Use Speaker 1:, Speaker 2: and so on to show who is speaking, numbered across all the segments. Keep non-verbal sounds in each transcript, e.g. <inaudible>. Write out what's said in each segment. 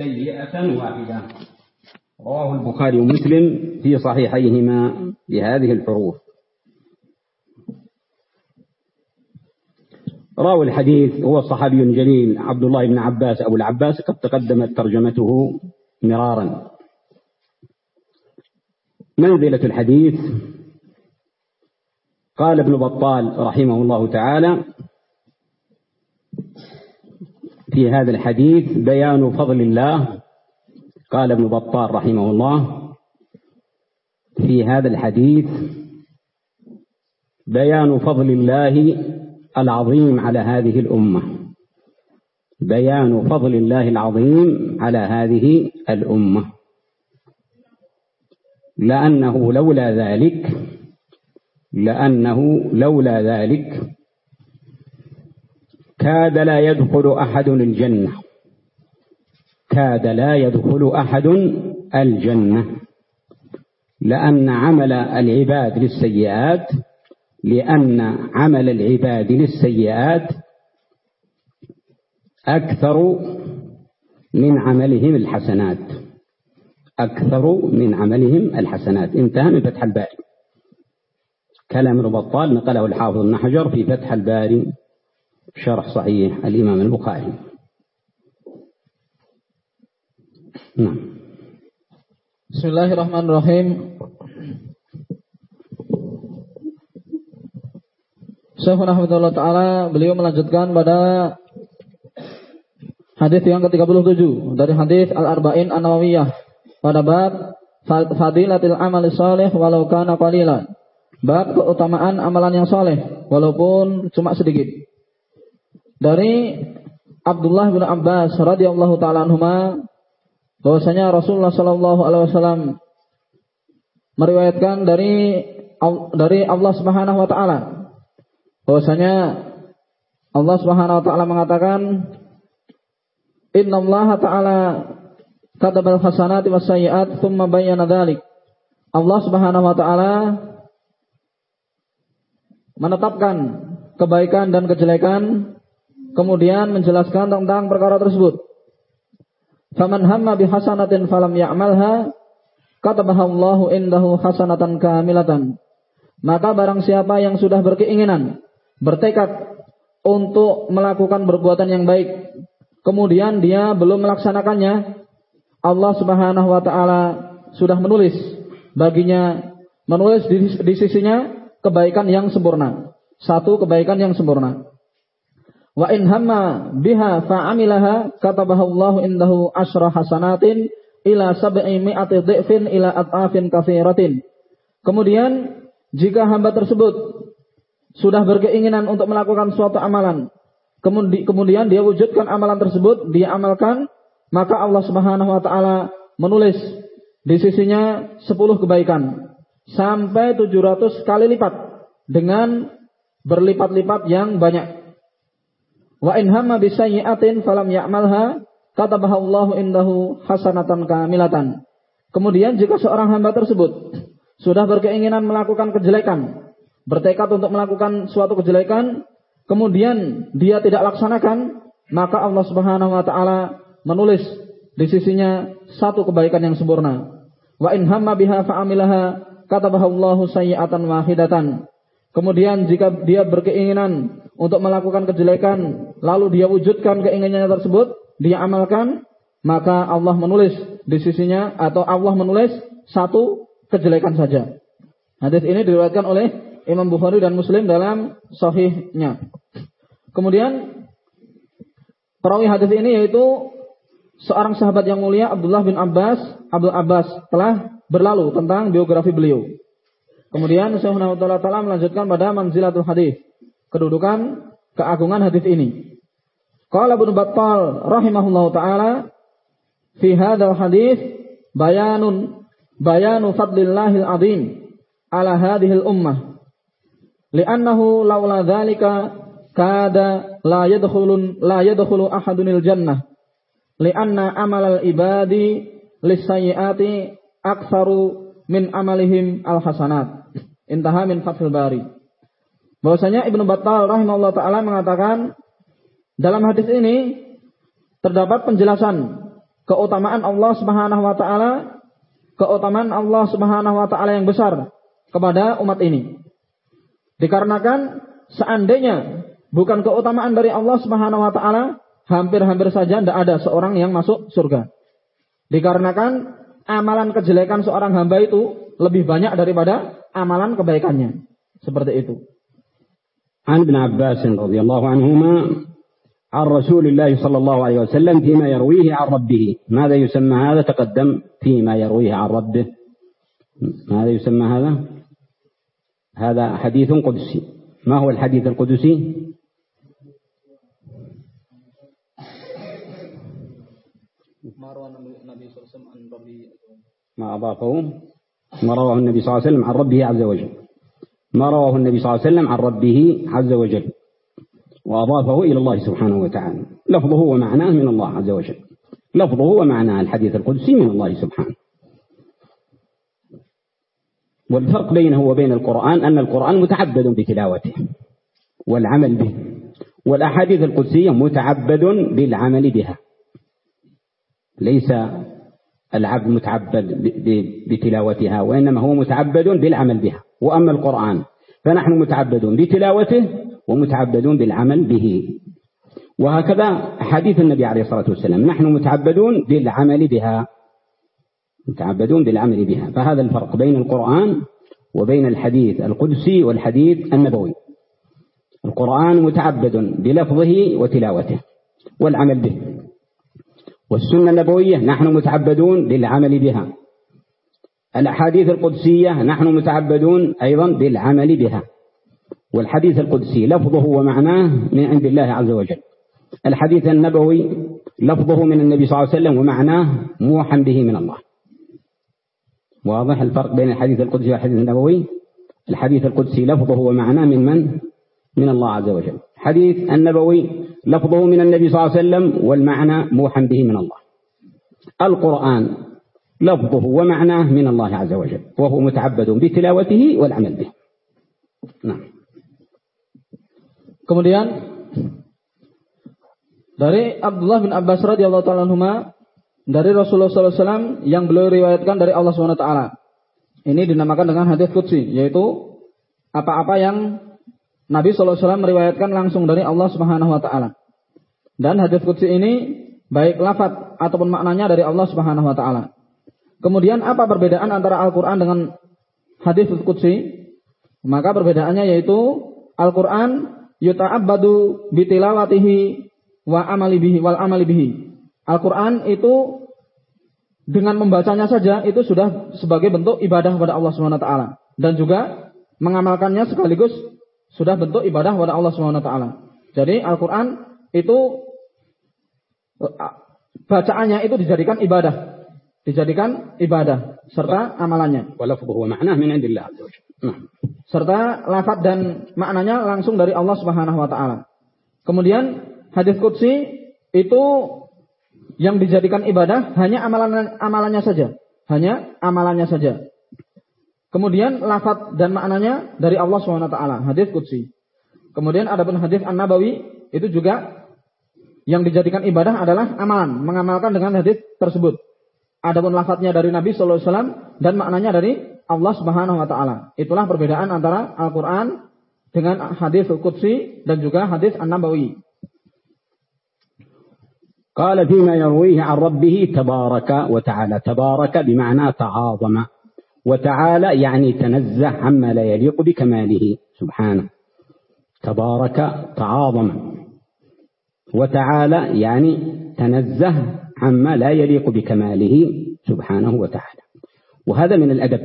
Speaker 1: سيئة واحدة. رواه البخاري ومسلم في صحيحيهما بهذه الحروف. راوي الحديث هو الصحابي الجليل عبد الله بن عباس أبو العباس قد تقدمت ترجمته مرارا. منزلة الحديث قال ابن بطال رحمه الله تعالى في هذا الحديث بيان فضل الله قال ابن بطال رحمه الله في هذا الحديث بيان فضل الله العظيم على هذه الأمة. بيان فضل الله العظيم على هذه الأمة. لأنه لولا ذلك لأنه لولا ذلك كاد لا يدخل أحد الجنة. كاد لا يدخل أحد الجنة. لأن عمل العباد للسيئات لأن عمل العباد للسيئات أكثر من عملهم الحسنات. أكثر من عملهم الحسنات. انتهى من فتح الباري. كلام ابن بطال نقله الحافظ ابن حجر في فتح الباري. شرح صحيح الإمام البخاري نعم
Speaker 2: بسم الله الرحمن الرحيم Syekhuna Hafizullah Ta'ala beliau melanjutkan pada hadis yang ke-37 dari hadis Al-Arba'in An-Nawawiyah pada bab fadilatil amal salih walau kana qalila. Bab keutamaan amalan yang saleh walaupun cuma sedikit. Dari Abdullah bin Abbas radhiyallahu taala anhuma bahwasanya Rasulullah sallallahu alaihi wasallam meriwayatkan dari dari Allah Subhanahu wa taala bahwasanya Allah Subhanahu wa taala mengatakan Inna Allah taala katabal hasanati was sayyi'at thumma bayyana dzalik. Allah Subhanahu wa taala menetapkan kebaikan dan kejelekan kemudian menjelaskan tentang perkara tersebut. Faman hamma bihasanatin falam ya'malha katabaha Allahu indahu hasanatan kamilatan. Maka barang siapa yang sudah berkeinginan bertekad untuk melakukan perbuatan yang baik, kemudian dia belum melaksanakannya, Allah Subhanahu wa taala sudah menulis baginya menulis di, di sisinya kebaikan yang sempurna. Satu kebaikan yang sempurna. Wa in hamma biha fa'amilaha katabahu Allah indahu asra hasanatin ila sab'i mi'ati dhi'fin ila at'afin katsiratin. Kemudian jika hamba tersebut sudah berkeinginan untuk melakukan suatu amalan, kemudian dia wujudkan amalan tersebut, dia amalkan, maka Allah Subhanahu wa taala menulis di sisinya 10 kebaikan sampai 700 kali lipat dengan berlipat-lipat yang banyak. Wa in hamma bisayyi'atin falam ya'malha katabaha Allahu indahu hasanatan kamilatan. Kemudian jika seorang hamba tersebut sudah berkeinginan melakukan kejelekan, bertekad untuk melakukan suatu kejelekan, kemudian dia tidak laksanakan, maka Allah Subhanahu wa taala menulis di sisinya satu kebaikan yang sempurna. Wa in hamma biha fa'amilaha katabaha Allahu sayyi'atan wahidatan. Kemudian jika dia berkeinginan untuk melakukan kejelekan, lalu dia wujudkan keinginannya tersebut, dia amalkan, maka Allah menulis di sisinya atau Allah menulis satu kejelekan saja. Hadis ini diriwayatkan oleh Imam Bukhari dan Muslim dalam sahihnya. Kemudian perawi hadis ini yaitu seorang sahabat yang mulia Abdullah bin Abbas, Abdul Abbas telah berlalu tentang biografi beliau. Kemudian Syekhuna Ta'ala melanjutkan pada manzilatul hadis, kedudukan keagungan hadis ini. Qala Ibnu Battal rahimahullah taala fi hadzal hadis bayanun bayanu fadlillahil azim ala hadhil ummah. Li'annahu laula dzalika kada la yadkhulun la yadkhulu ahadunil jannah. Li'anna amalal ibadi lisayyiati aktsaru min amalihim alhasanat. Intaha min fathul bari bahwasanya Ibnu Battal rahimahullah taala mengatakan dalam hadis ini terdapat penjelasan keutamaan Allah Subhanahu wa taala keutamaan Allah Subhanahu wa taala yang besar kepada umat ini. Dikarenakan seandainya bukan keutamaan dari Allah Subhanahu wa taala, hampir-hampir saja tidak ada seorang yang masuk surga. Dikarenakan amalan kejelekan seorang hamba itu lebih banyak daripada amalan kebaikannya. Seperti itu.
Speaker 1: عن ابن عباس رضي الله عنهما عن رسول الله صلى الله عليه وسلم فيما يرويه عن ربه. ماذا يسمى هذا؟ تقدم. فيما يرويه عن ربه. ماذا يسمى هذا؟ هذا حديث قدسي. ما هو الحديث القدسي؟ ما أضافه. ما رواه النبي صلى الله عليه وسلم عن ربه عز وجل. ما رواه النبي صلى الله عليه وسلم عن ربه عز وجل وأضافه إلى الله سبحانه وتعالى. لفظه ومعناه من الله عز وجل. لفظه ومعناه الحديث القدسي من الله سبحانه. والفرق بينه وبين القرآن أن القرآن متعبد بتلاوته والعمل به والأحاديث القدسية متعبد بالعمل بها. ليس العبد متعبد بتلاوتها وإنما هو متعبد بالعمل بها. وأما القرآن فنحن متعبدون بتلاوته ومتعبدون بالعمل به. وهكذا حديث النبي عليه الصلاة والسلام نحن متعبدون بالعمل بها. متعبدون بالعمل بها. فهذا الفرق بين القرآن وبين الحديث القدسي والحديث النبوي. القرآن متعبد بلفظه وتلاوته والعمل به. والسنة النبوية نحن متعبدون بالعمل بها. الأحاديث القدسية نحن متعبدون أيضا بالعمل بها. والحديث القدسي لفظه ومعناه من عند الله عز وجل. الحديث النبوي لفظه من النبي صلى الله عليه وسلم ومعناه موحى به من الله. واضح الفرق بين الحديث القدسي والحديث النبوي؟ الحديث القدسي لفظه ومعناه من من؟ من الله عز وجل. حديث النبوي لفظه من النبي صلى الله عليه وسلم والمعنى موحى به من الله. القرآن لفظه ومعناه من الله عز وجل وهو متعبد بتلاوته والعمل به نعم
Speaker 2: Kemudian dari Abdullah bin Abbas radhiyallahu taala dari Rasulullah SAW yang beliau riwayatkan dari Allah swt. Ini dinamakan dengan hadis qudsi, yaitu apa-apa yang Nabi SAW meriwayatkan langsung dari Allah Subhanahu wa taala. Dan hadis qudsi ini baik lafaz ataupun maknanya dari Allah Subhanahu wa taala. Kemudian apa perbedaan antara Al-Qur'an dengan hadis qudsi? Maka perbedaannya yaitu Al-Qur'an yuta'abbadu bitilawatihi wa amali bihi wal amali bihi. Al-Qur'an itu dengan membacanya saja itu sudah sebagai bentuk ibadah kepada Allah taala dan juga mengamalkannya sekaligus sudah bentuk ibadah kepada Allah taala. Jadi Al-Qur'an itu bacaannya itu dijadikan ibadah dijadikan ibadah serta amalannya.
Speaker 1: Walafdhuhu ma'nah min indillah
Speaker 2: Serta lafaz dan maknanya langsung dari Allah Subhanahu wa taala. Kemudian hadis qudsi itu yang dijadikan ibadah hanya amalan amalannya saja, hanya amalannya saja. Kemudian lafaz dan maknanya dari Allah Subhanahu wa taala, hadis qudsi. Kemudian ada pun hadis An-Nabawi itu juga yang dijadikan ibadah adalah amalan, mengamalkan dengan hadis tersebut. Adapun lafadznya dari Nabi Sallallahu Alaihi Wasallam dan maknanya dari Allah Subhanahu Wa Taala. Itulah perbedaan antara Al-Quran dengan hadis Qudsi dan juga hadis An-Nabawi.
Speaker 1: قال فيما يرويه عن ربه تبارك وتعالى تبارك بمعنى تعاظم وتعالى يعني تنزه عما لا يليق بكماله سبحانه تبارك تعاظم وتعالى يعني تنزه عما لا يليق بكماله سبحانه وتعالى. وهذا من الأدب.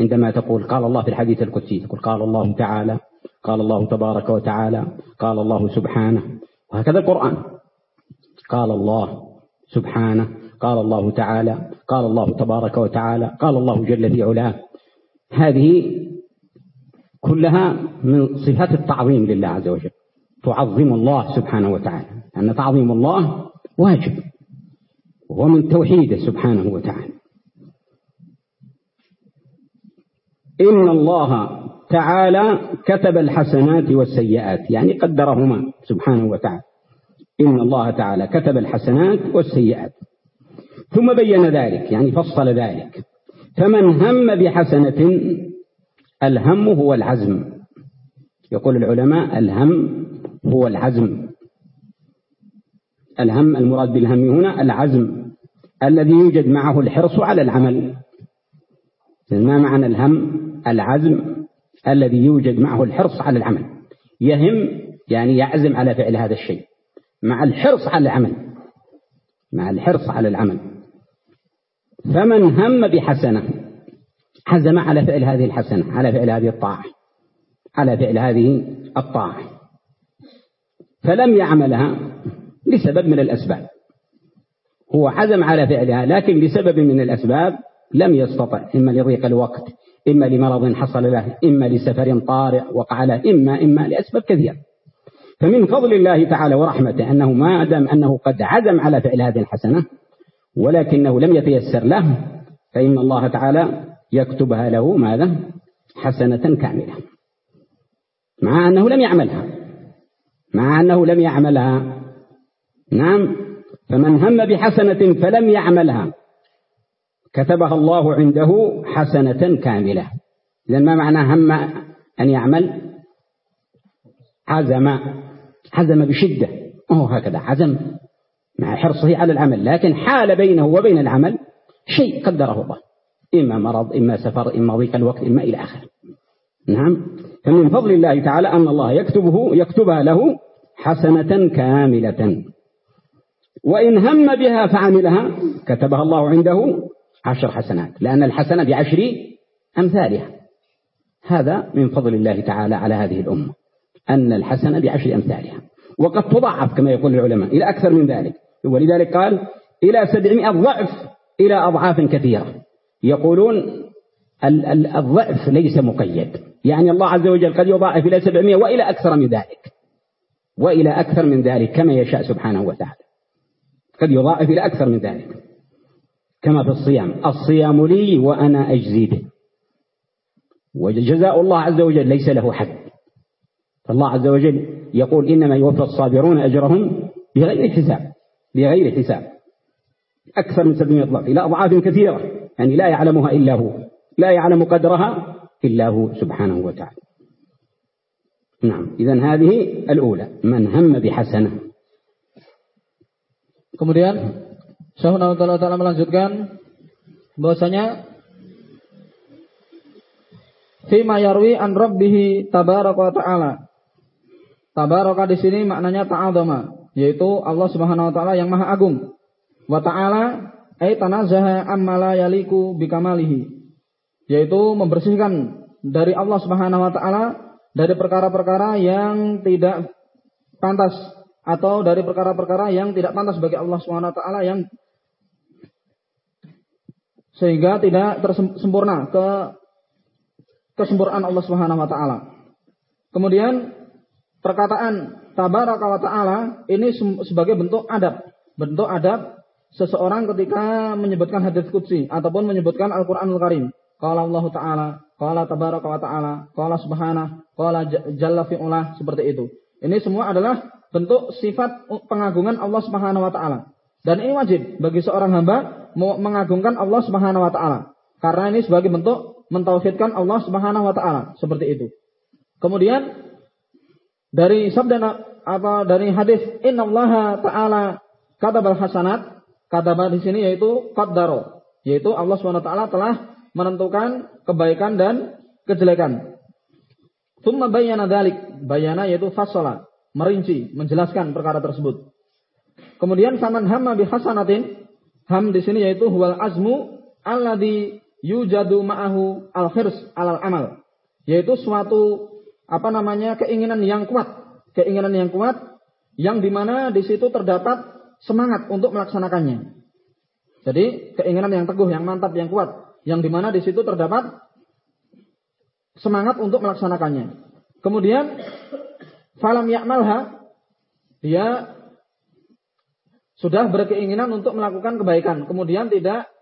Speaker 1: عندما تقول قال الله في الحديث القدسي تقول قال الله تعالى قال الله تبارك وتعالى قال الله سبحانه. وهكذا القرآن. قال الله سبحانه قال الله تعالى قال الله تبارك وتعالى قال الله جل في علاه. هذه كلها من صفات التعظيم لله عز وجل. تعظم الله سبحانه وتعالى. أن تعظيم الله واجب. ومن توحيده سبحانه وتعالى. إن الله تعالى كتب الحسنات والسيئات يعني قدرهما سبحانه وتعالى. إن الله تعالى كتب الحسنات والسيئات. ثم بين ذلك يعني فصل ذلك. فمن هم بحسنة الهم هو العزم. يقول العلماء الهم هو العزم. الهم المراد بالهم هنا العزم الذي يوجد معه الحرص على العمل. ما معنى الهم؟ العزم الذي يوجد معه الحرص على العمل. يهم يعني يعزم على فعل هذا الشيء مع الحرص على العمل مع الحرص على العمل. فمن هم بحسنة حزم على فعل هذه الحسنة على فعل هذه الطاعة على فعل هذه الطاعة. فلم يعملها لسبب من الأسباب. هو عزم على فعلها لكن لسبب من الأسباب لم يستطع إما لضيق الوقت إما لمرض حصل له إما لسفر طارئ وقع له إما إما لأسباب كثيرة. فمن فضل الله تعالى ورحمته أنه ما دام أنه قد عزم على فعل هذه الحسنة ولكنه لم يتيسر له فإن الله تعالى يكتبها له ماذا؟ حسنة كاملة. مع أنه لم يعملها. مع أنه لم يعملها. نعم. فمن هم بحسنة فلم يعملها. كتبها الله عنده حسنة كاملة. لأن ما معنى هم أن يعمل؟ عزم. عزم بشدة. أوه هكذا عزم. مع حرصه على العمل. لكن حال بينه وبين العمل شيء قدره الله. إما مرض إما سفر إما ضيق الوقت إما إلى آخره نعم. فمن فضل الله تعالى أن الله يكتبه يكتبها له حسنة كاملة. وإن هم بها فعملها كتبها الله عنده عشر حسنات لأن الحسنة بعشر أمثالها. هذا من فضل الله تعالى على هذه الأمة أن الحسنة بعشر أمثالها. وقد تضاعف كما يقول العلماء إلى أكثر من ذلك. ولذلك قال إلى سبعمائة ضعف إلى أضعاف كثيرة. يقولون الضعف ليس مقيد. يعني الله عز وجل قد يضاعف إلى سبعمائة وإلى أكثر من ذلك. وإلى أكثر من ذلك كما يشاء سبحانه وتعالى. قد يضاعف إلى أكثر من ذلك. كما في الصيام. الصيام لي وأنا أجزي به. وجزاء الله عز وجل ليس له حد. فالله عز وجل يقول إنما يوفى الصابرون أجرهم بغير حساب. بغير حساب. أكثر من سبعمائة ضعف. إلى أضعاف كثيرة. يعني لا يعلمها إلا هو. لا يعلم قدرها إلا هو سبحانه وتعالى. نعم. إذا هذه الأولى. من هم بحسنة.
Speaker 2: Kemudian Syahun Allah Ta'ala melanjutkan bahwasanya Fima yarwi an rabbihi tabaraka wa ta'ala. Tabaraka di sini maknanya ta'adzama, yaitu Allah Subhanahu wa taala yang maha agung. Wa ta'ala ay tanazaha amma la yaliku bikamalihi. Yaitu membersihkan dari Allah Subhanahu wa taala dari perkara-perkara yang tidak pantas atau dari perkara-perkara yang tidak pantas bagi Allah taala yang sehingga tidak tersempurna ke kesempurnaan Allah taala. Kemudian perkataan tabaraka wa taala ini sebagai bentuk adab, bentuk adab seseorang ketika menyebutkan hadis qudsi ataupun menyebutkan Al-Qur'anul Karim. Qala Allah taala, qala tabaraka wa taala, qala subhanahu, qala jalla seperti itu. Ini semua adalah bentuk sifat pengagungan Allah Subhanahu wa taala. Dan ini wajib bagi seorang hamba mengagungkan Allah Subhanahu wa taala. Karena ini sebagai bentuk mentauhidkan Allah Subhanahu wa taala seperti itu. Kemudian dari sabda apa dari hadis innallaha taala katabal hasanat kataba di sini yaitu qaddaro yaitu Allah Subhanahu wa taala telah menentukan kebaikan dan kejelekan. Tsumma bayyana dzalik, bayana yaitu fasala, merinci, menjelaskan perkara tersebut. Kemudian saman hamma bi hasanatin, ham di sini yaitu huwal azmu alladhi yujadu ma'ahu al-khirs alal amal. Yaitu suatu apa namanya keinginan yang kuat, keinginan yang kuat yang di mana di situ terdapat semangat untuk melaksanakannya. Jadi keinginan yang teguh, yang mantap, yang kuat, yang di mana di situ terdapat semangat untuk melaksanakannya. Kemudian falam yakmalha dia sudah berkeinginan untuk melakukan kebaikan, kemudian tidak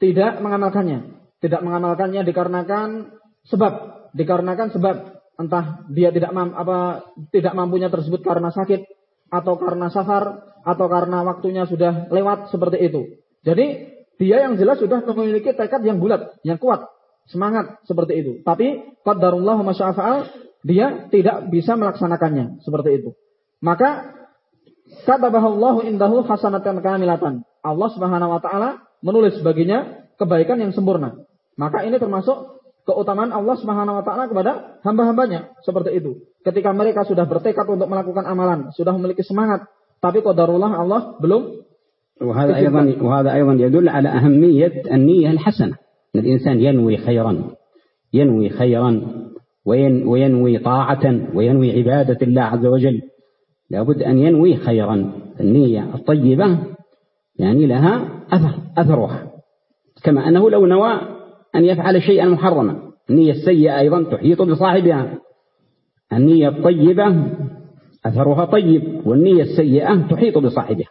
Speaker 2: tidak mengamalkannya. Tidak mengamalkannya dikarenakan sebab, dikarenakan sebab entah dia tidak mam, apa tidak mampunya tersebut karena sakit atau karena safar atau karena waktunya sudah lewat seperti itu. Jadi dia yang jelas sudah memiliki tekad yang bulat, yang kuat, semangat seperti itu. Tapi qadarullah masya'afa'al dia tidak bisa melaksanakannya seperti itu. Maka katabahallahu indahu hasanatan kamilatan. Allah Subhanahu wa taala menulis baginya kebaikan yang sempurna. Maka ini termasuk keutamaan Allah Subhanahu wa taala kepada hamba-hambanya seperti itu. Ketika mereka sudah bertekad untuk melakukan amalan, sudah memiliki semangat, tapi qadarullah Allah belum
Speaker 1: وهذا أيضا وهذا أيضا يدل على أهمية النية الحسنة أن الإنسان ينوي خيرا ينوي خيرا وينوي طاعة وينوي عبادة الله عز وجل. لابد أن ينوي خيرا. النية الطيبة يعني لها أثر أثرها. كما أنه لو نوى أن يفعل شيئا محرما. النية السيئة أيضا تحيط بصاحبها. النية الطيبة أثرها طيب والنية السيئة تحيط بصاحبها.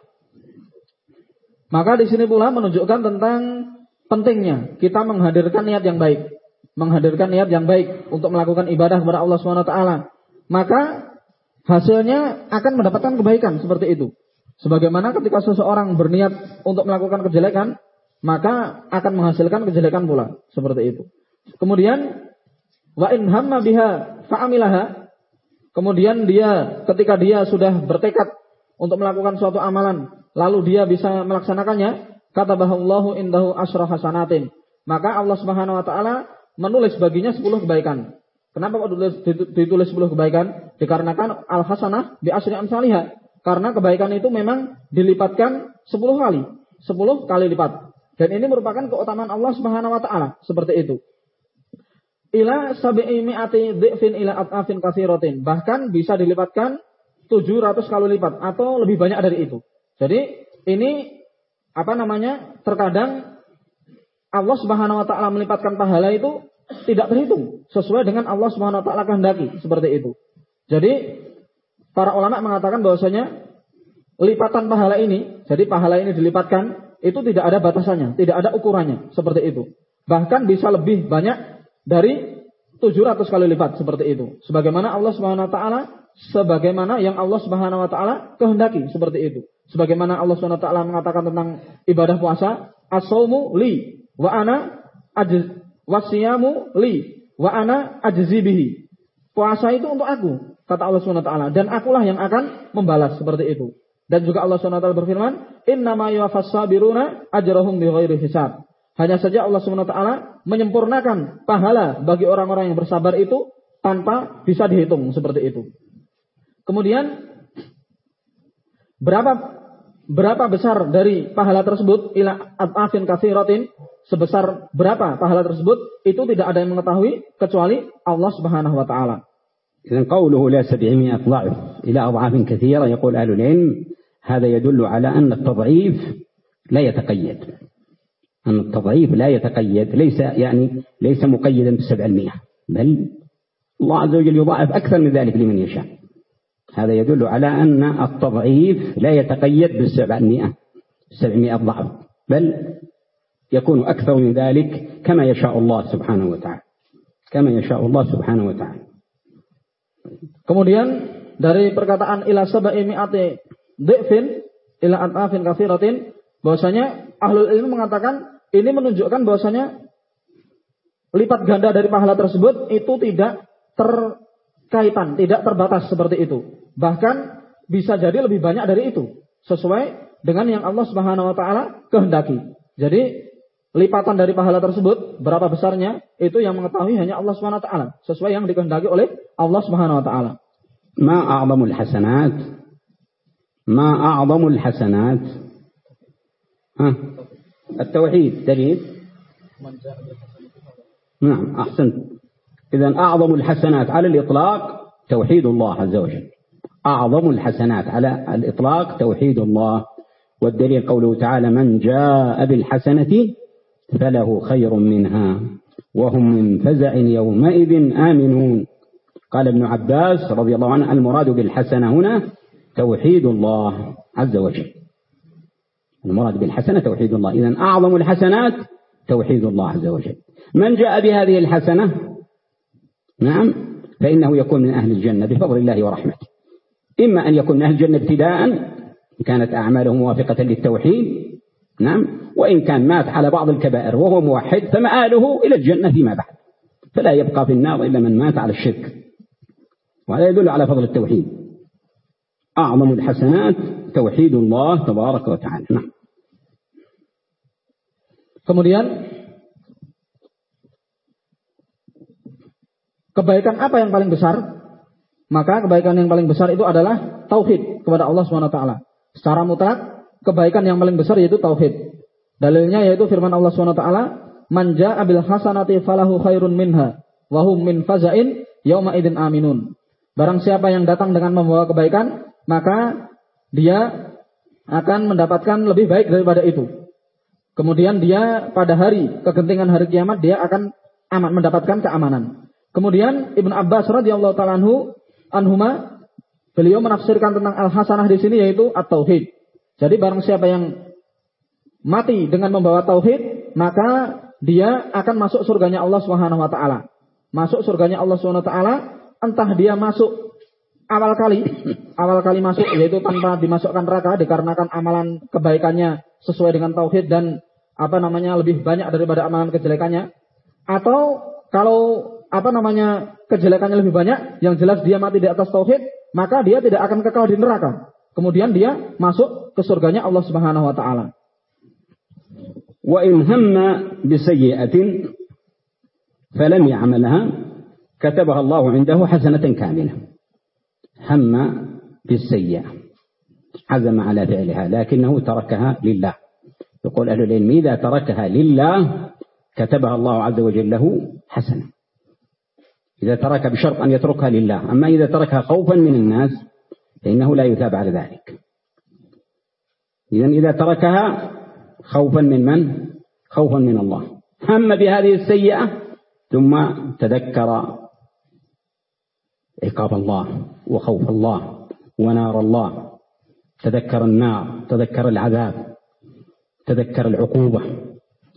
Speaker 2: Maka di sini pula menunjukkan tentang pentingnya kita menghadirkan niat yang baik, menghadirkan niat yang baik untuk melakukan ibadah kepada Allah Swt. Maka hasilnya akan mendapatkan kebaikan seperti itu. Sebagaimana ketika seseorang berniat untuk melakukan kejelekan, maka akan menghasilkan kejelekan pula seperti itu. Kemudian wa in hamma biha fa'amilaha. Kemudian dia ketika dia sudah bertekad untuk melakukan suatu amalan lalu dia bisa melaksanakannya, kata bahallahu indahu asra hasanatin. Maka Allah Subhanahu wa taala menulis baginya 10 kebaikan. Kenapa kok ditulis 10 kebaikan? Dikarenakan al hasanah bi asri amsalihah. Karena kebaikan itu memang dilipatkan 10 kali, 10 kali lipat. Dan ini merupakan keutamaan Allah Subhanahu wa taala, seperti itu. Ila sabi'i mi'ati dhi'fin ila at'afin katsiratin. Bahkan bisa dilipatkan 700 kali lipat atau lebih banyak dari itu. Jadi ini apa namanya? Terkadang Allah Subhanahu wa taala melipatkan pahala itu tidak terhitung sesuai dengan Allah Subhanahu wa taala kehendaki seperti itu. Jadi para ulama mengatakan bahwasanya lipatan pahala ini, jadi pahala ini dilipatkan itu tidak ada batasannya, tidak ada ukurannya seperti itu. Bahkan bisa lebih banyak dari 700 kali lipat seperti itu. Sebagaimana Allah Subhanahu wa taala sebagaimana yang Allah Subhanahu wa taala kehendaki seperti itu. Sebagaimana Allah Subhanahu wa taala mengatakan tentang ibadah puasa, as-saumu li wa ana ajz wasiyamu li wa ana ajzi bihi. Puasa itu untuk aku, kata Allah Subhanahu wa taala, dan akulah yang akan membalas seperti itu. Dan juga Allah Subhanahu wa taala berfirman, "Innama yuwaffas sabiruna ajrahum bighairi hisab." Hanya saja Allah Subhanahu wa taala menyempurnakan pahala bagi orang-orang yang bersabar itu tanpa bisa dihitung seperti itu. Kemudian berapa berapa besar dari pahala tersebut? Ila afin katsiratin sebesar berapa pahala tersebut? Itu tidak ada yang mengetahui kecuali Allah Subhanahu wa taala.
Speaker 1: إذن قوله لا سبعمائة ضعف إلى أضعاف كثيرة يقول أهل العلم هذا يدل على أن التضعيف لا يتقيد. أن التضعيف لا يتقيد ليس يعني ليس مقيدا بالسبعمائة بل الله عز وجل يضاعف أكثر من ذلك لمن يشاء. هذا يدل على أن التضعيف لا يتقيد بالسبعمائة سبعمائة ضعف بل يكون أكثر من ذلك كما يشاء الله سبحانه وتعالى كما يشاء الله سبحانه وتعالى
Speaker 2: Kemudian dari perkataan ila saba'i mi'ati dhi'fin ila at'afin katsiratin bahwasanya ahlul ilmu mengatakan ini menunjukkan bahwasanya lipat ganda dari pahala tersebut itu tidak terkaitan, tidak terbatas seperti itu. Bahkan bisa jadi lebih banyak dari itu. Sesuai dengan yang Allah Subhanahu wa taala kehendaki. Jadi lipatan dari pahala tersebut berapa besarnya itu yang mengetahui hanya Allah Subhanahu wa taala sesuai yang dikehendaki oleh Allah Subhanahu wa taala.
Speaker 1: Ma a'zamul hasanat ma a'zamul hasanat ها التوحيد دليل نعم أحسنت إذا أعظم الحسنات على الإطلاق توحيد الله عز وجل أعظم الحسنات على الإطلاق توحيد الله والدليل قوله تعالى من جاء بالحسنة فله خير منها وهم من فزع يومئذ آمنون. قال ابن عباس رضي الله عنه المراد بالحسنة هنا توحيد الله عز وجل. المراد بالحسنة توحيد الله. إذا أعظم الحسنات توحيد الله عز وجل. من جاء بهذه الحسنة؟ نعم. فإنه يكون من أهل الجنة بفضل الله ورحمته. إما أن يكون من أهل الجنة ابتداء كانت أعماله موافقة للتوحيد نعم وإن كان مات على بعض الكبائر وهو موحد فمآله إلى الجنة فيما بعد. فلا يبقى في النار إلا من مات على الشرك. وهذا يدل على فضل التوحيد. أعظم الحسنات توحيد الله تبارك وتعالى. نعم.
Speaker 2: Kemudian kebaikan apa yang paling besar? Maka kebaikan yang paling besar itu adalah tauhid kepada Allah SWT. Secara mutlak, kebaikan yang paling besar yaitu tauhid. Dalilnya yaitu firman Allah SWT, "Man jaa bil hasanati falahu khairun minha wa hum min fazain yauma idin aminun." Barang siapa yang datang dengan membawa kebaikan, maka dia akan mendapatkan lebih baik daripada itu. Kemudian dia pada hari kegentingan hari kiamat dia akan aman mendapatkan keamanan. Kemudian Ibnu Abbas radhiyallahu taala anhu anhuma beliau menafsirkan tentang al-hasanah di sini yaitu at-tauhid. Jadi barang siapa yang mati dengan membawa tauhid, maka dia akan masuk surganya Allah Subhanahu wa taala. Masuk surganya Allah Subhanahu wa taala, entah dia masuk awal kali, awal kali masuk yaitu tanpa dimasukkan neraka dikarenakan amalan kebaikannya sesuai dengan tauhid dan apa namanya lebih banyak daripada amalan kejelekannya atau kalau apa namanya kejelekannya lebih banyak yang jelas dia mati di atas tauhid maka dia tidak akan kekal di neraka kemudian dia masuk ke surganya Allah Subhanahu wa taala
Speaker 1: wa in hamma bisayyi'atin falam ya'malha katabaha Allah 'indahu hasanatan kamilah hamma bisayyi'ah عزم على فعلها لكنه تركها لله يقول أهل العلم إذا تركها لله كتبها الله عز وجل له حسنة إذا ترك بشرط أن يتركها لله. أما إذا تركها خوفا من الناس فإنه لا يثاب على ذلك. إذا إذا تركها خوفا من من؟ خوفا من الله. هم بهذه السيئة ثم تذكر عقاب الله وخوف الله ونار الله. تذكر النار تذكر العذاب تذكر العقوبة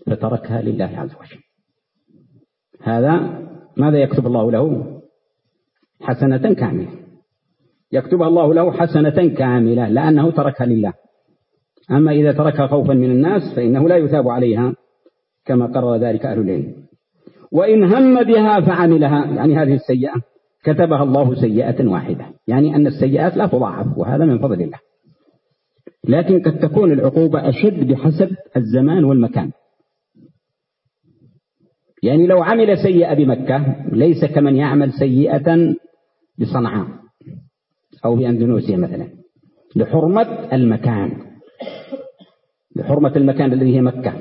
Speaker 1: فتركها لله عز وجل. هذا ماذا يكتب الله له؟ حسنة كاملة. يكتبها الله له حسنة كاملة لأنه تركها لله. أما إذا تركها خوفا من الناس فإنه لا يثاب عليها كما قرر ذلك أهل العلم. وإن هم بها فعملها يعني هذه السيئة كتبها الله سيئة واحدة. يعني أن السيئات لا تضاعف وهذا من فضل الله. لكن قد تكون العقوبة أشد بحسب الزمان والمكان. يعني لو عمل سيئة بمكة ليس كمن يعمل سيئة بصنعاء أو بأندونيسيا مثلا. لحرمة المكان. لحرمة المكان الذي هي مكة.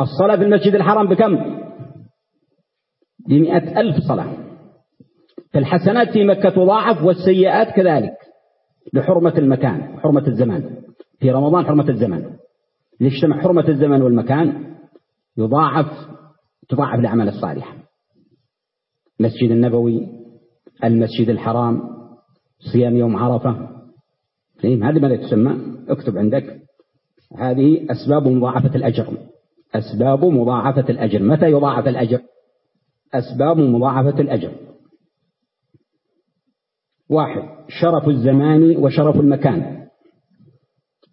Speaker 1: الصلاة في المسجد الحرام بكم؟ بمئة ألف صلاة. فالحسنات في مكة تضاعف والسيئات كذلك. لحرمة المكان حرمة الزمان. في رمضان حرمة الزمان. يجتمع حرمة الزمان والمكان؟ يضاعف تضاعف الأعمال الصالحة. المسجد النبوي المسجد الحرام صيام يوم عرفة. هذه ماذا تسمى. اكتب عندك. هذه أسباب مضاعفة الأجر. أسباب مضاعفة الأجر. متى يضاعف الأجر؟ أسباب مضاعفة الأجر. واحد شرف الزمان وشرف المكان.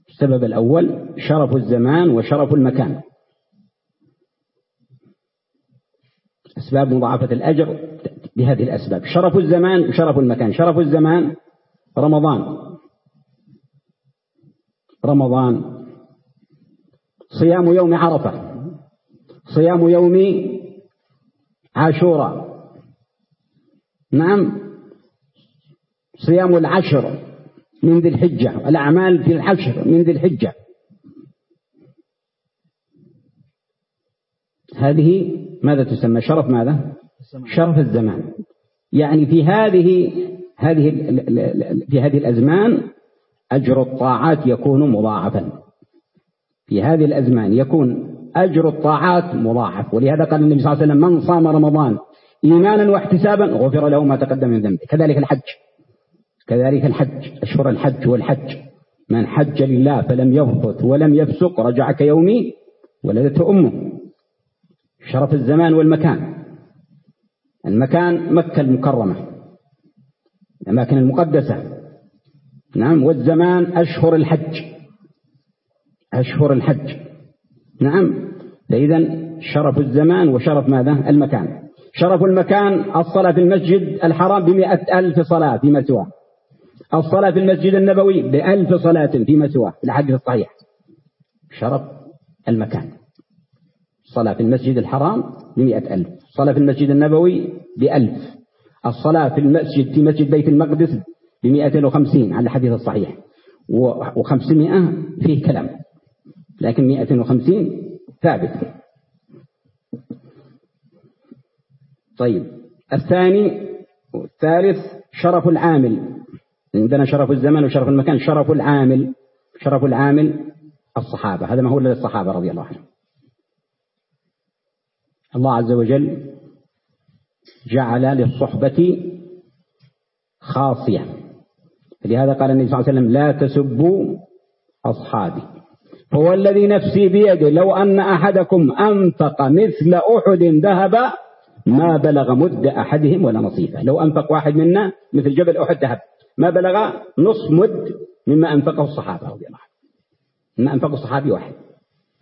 Speaker 1: السبب الأول شرف الزمان وشرف المكان. أسباب مضاعفة الأجر بهذه الأسباب. شرف الزمان وشرف المكان. شرف الزمان رمضان. رمضان. صيام يوم عرفة. صيام يوم عاشوراء. نعم. صيام العشر من ذي الحجة. الأعمال في العشر من ذي الحجة. هذه ماذا تسمى؟ شرف ماذا؟ شرف الزمان. يعني في هذه هذه في هذه الأزمان أجر الطاعات يكون مضاعفا. في هذه الأزمان يكون أجر الطاعات مضاعف. ولهذا قال النبي صلى الله عليه وسلم من صام رمضان إيمانا واحتسابا غفر له ما تقدم من ذنبه. كذلك الحج. كذلك الحج. أشهر الحج والحج. من حج لله فلم يرفث ولم يفسق رجع كيوم ولدته أمه. شرف الزمان والمكان. المكان مكة المكرمة الأماكن المقدسة. نعم والزمان أشهر الحج. أشهر الحج. نعم فإذا شرف الزمان وشرف ماذا؟ المكان. شرف المكان الصلاة في المسجد الحرام بمئة ألف صلاة فيما سواه. الصلاة في المسجد النبوي بألف صلاة فيما سواه الحديث الصحيح. شرف المكان. الصلاة في المسجد الحرام بمئة ألف الصلاة في المسجد النبوي بألف الصلاة في المسجد في مسجد بيت المقدس بمئة وخمسين على الحديث الصحيح وخمسمائة فيه كلام لكن مئة وخمسين ثابت. طيب الثاني والثالث شرف العامل عندنا شرف الزمان وشرف المكان شرف العامل شرف العامل الصحابة هذا ما هو للصحابة رضي الله عنهم. الله عز وجل جعل للصحبة خاصية. لهذا قال النبي صلى الله عليه وسلم لا تسبوا أصحابي. هو الذي نفسي بيده لو أن أحدكم أنفق مثل أحد ذهب ما بلغ مد أحدهم ولا نصيفة. لو أنفق واحد منا مثل جبل أحد ذهب ما بلغ نصف مد مما أنفقه الصحابة رضي الله عنهم. ما أنفقه الصحابي واحد.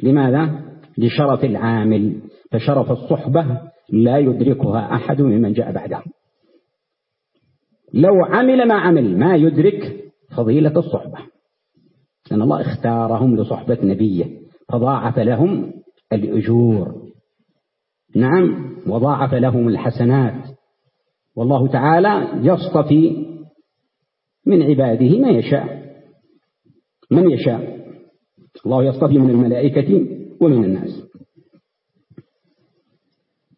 Speaker 1: لماذا؟ لشرف العامل. فشرف الصحبة لا يدركها أحد ممن جاء بعدهم لو عمل ما عمل ما يدرك فضيلة الصحبة. لأن الله اختارهم لصحبة نبيه فضاعف لهم الأجور. نعم وضاعف لهم الحسنات. والله تعالى يصطفي من عباده ما يشاء. من يشاء. الله يصطفي من الملائكة ومن الناس.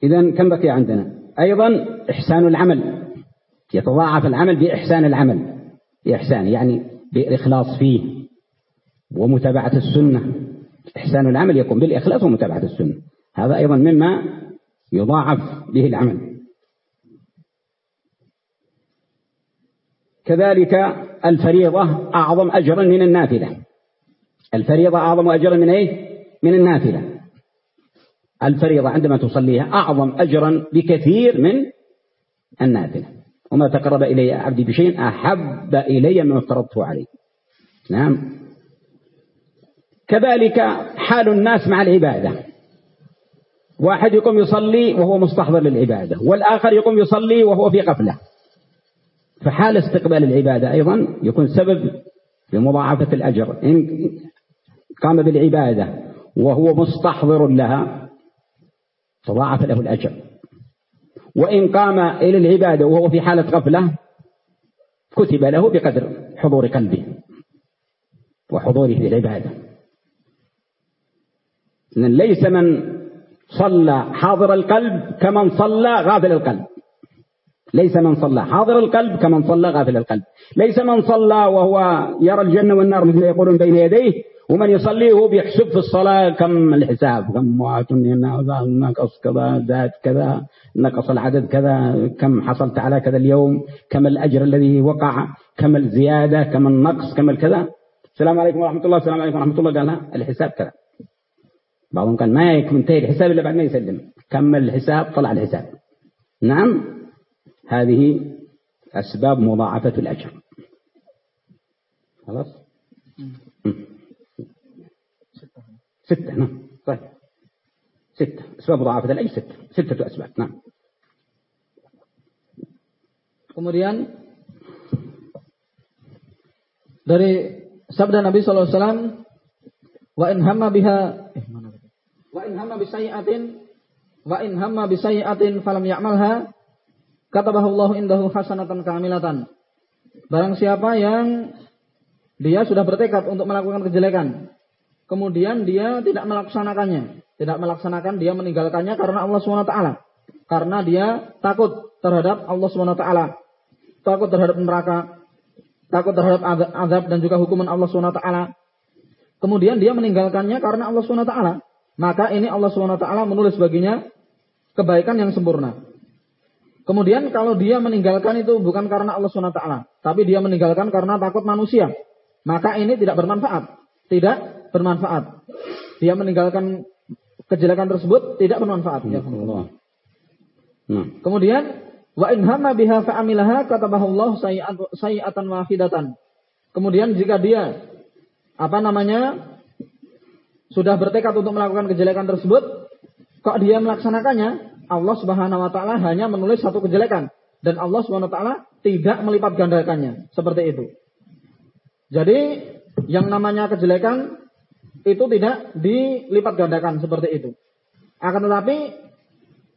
Speaker 1: إذا كم بقي عندنا؟ أيضا إحسان العمل. يتضاعف العمل بإحسان العمل. بإحسان يعني بالإخلاص فيه ومتابعة السنة. إحسان العمل يكون بالإخلاص ومتابعة السنة. هذا أيضا مما يضاعف به العمل. كذلك الفريضة أعظم أجرا من النافلة. الفريضة أعظم أجرا من إيه؟ من النافلة. الفريضة عندما تصليها أعظم أجرا بكثير من النافلة. وما تقرب إلي عبدي بشيء أحب إلي مما افترضته عليه. نعم. كذلك حال الناس مع العبادة. واحد يقوم يصلي وهو مستحضر للعبادة والآخر يقوم يصلي وهو في غفلة. فحال استقبال العبادة أيضا يكون سبب لمضاعفة الأجر. إن قام بالعبادة وهو مستحضر لها تضاعف له الأجر. وإن قام إلى العبادة وهو في حالة غفلة كتب له بقدر حضور قلبه وحضوره في العبادة ليس من صلى حاضر القلب كمن صلى غافل القلب. ليس من صلى حاضر القلب كمن صلى غافل القلب. ليس من صلى وهو يرى الجنة والنار مثل يقولون بين يديه ومن يصلي هو بيحسب في الصلاة كم الحساب كم وقت نقص كذا زاد كذا نقص العدد كذا كم حصلت على كذا اليوم كم الأجر الذي وقع كم الزيادة كم النقص كم الكذا السلام عليكم ورحمة الله السلام عليكم ورحمة الله قال الحساب كذا. بعضهم كان ما ينتهي الحساب إلا بعد ما يسلم. كمل الحساب؟ طلع الحساب. نعم هذه أسباب مضاعفة الأجر. خلاص؟ ستة نعم طيب ستة أسباب مضاعفة الأجر ستة ستة أسباب نعم
Speaker 2: Kemudian dari sabda Nabi sallallahu alaihi wasallam wa in hamma biha eh mana wa in hamma bisayi'atin wa in hamma bisayi'atin falam ya'malha katabahu Allah indahu hasanatan kamilatan barang siapa yang dia sudah bertekad untuk melakukan kejelekan kemudian dia tidak melaksanakannya. Tidak melaksanakan dia meninggalkannya karena Allah SWT karena dia takut terhadap Allah SWT takut terhadap neraka. Takut terhadap azab dan juga hukuman Allah SWT kemudian dia meninggalkannya karena Allah SWT maka ini Allah SWT menulis baginya kebaikan yang sempurna. Kemudian kalau dia meninggalkan itu bukan karena Allah SWT, tapi dia meninggalkan karena takut manusia, maka ini tidak bermanfaat. Tidak bermanfaat. Dia meninggalkan kejelekan tersebut tidak bermanfaat. Ya Allah. Nah. Kemudian wa in hamma biha fa'amilaha katabahu Allah sayi'atan wahidatan. Kemudian jika dia apa namanya sudah bertekad untuk melakukan kejelekan tersebut, kok dia melaksanakannya, Allah Subhanahu wa taala hanya menulis satu kejelekan dan Allah Subhanahu wa taala tidak melipat gandakannya. Seperti itu. Jadi yang namanya kejelekan itu tidak dilipat gandakan seperti itu. Akan tetapi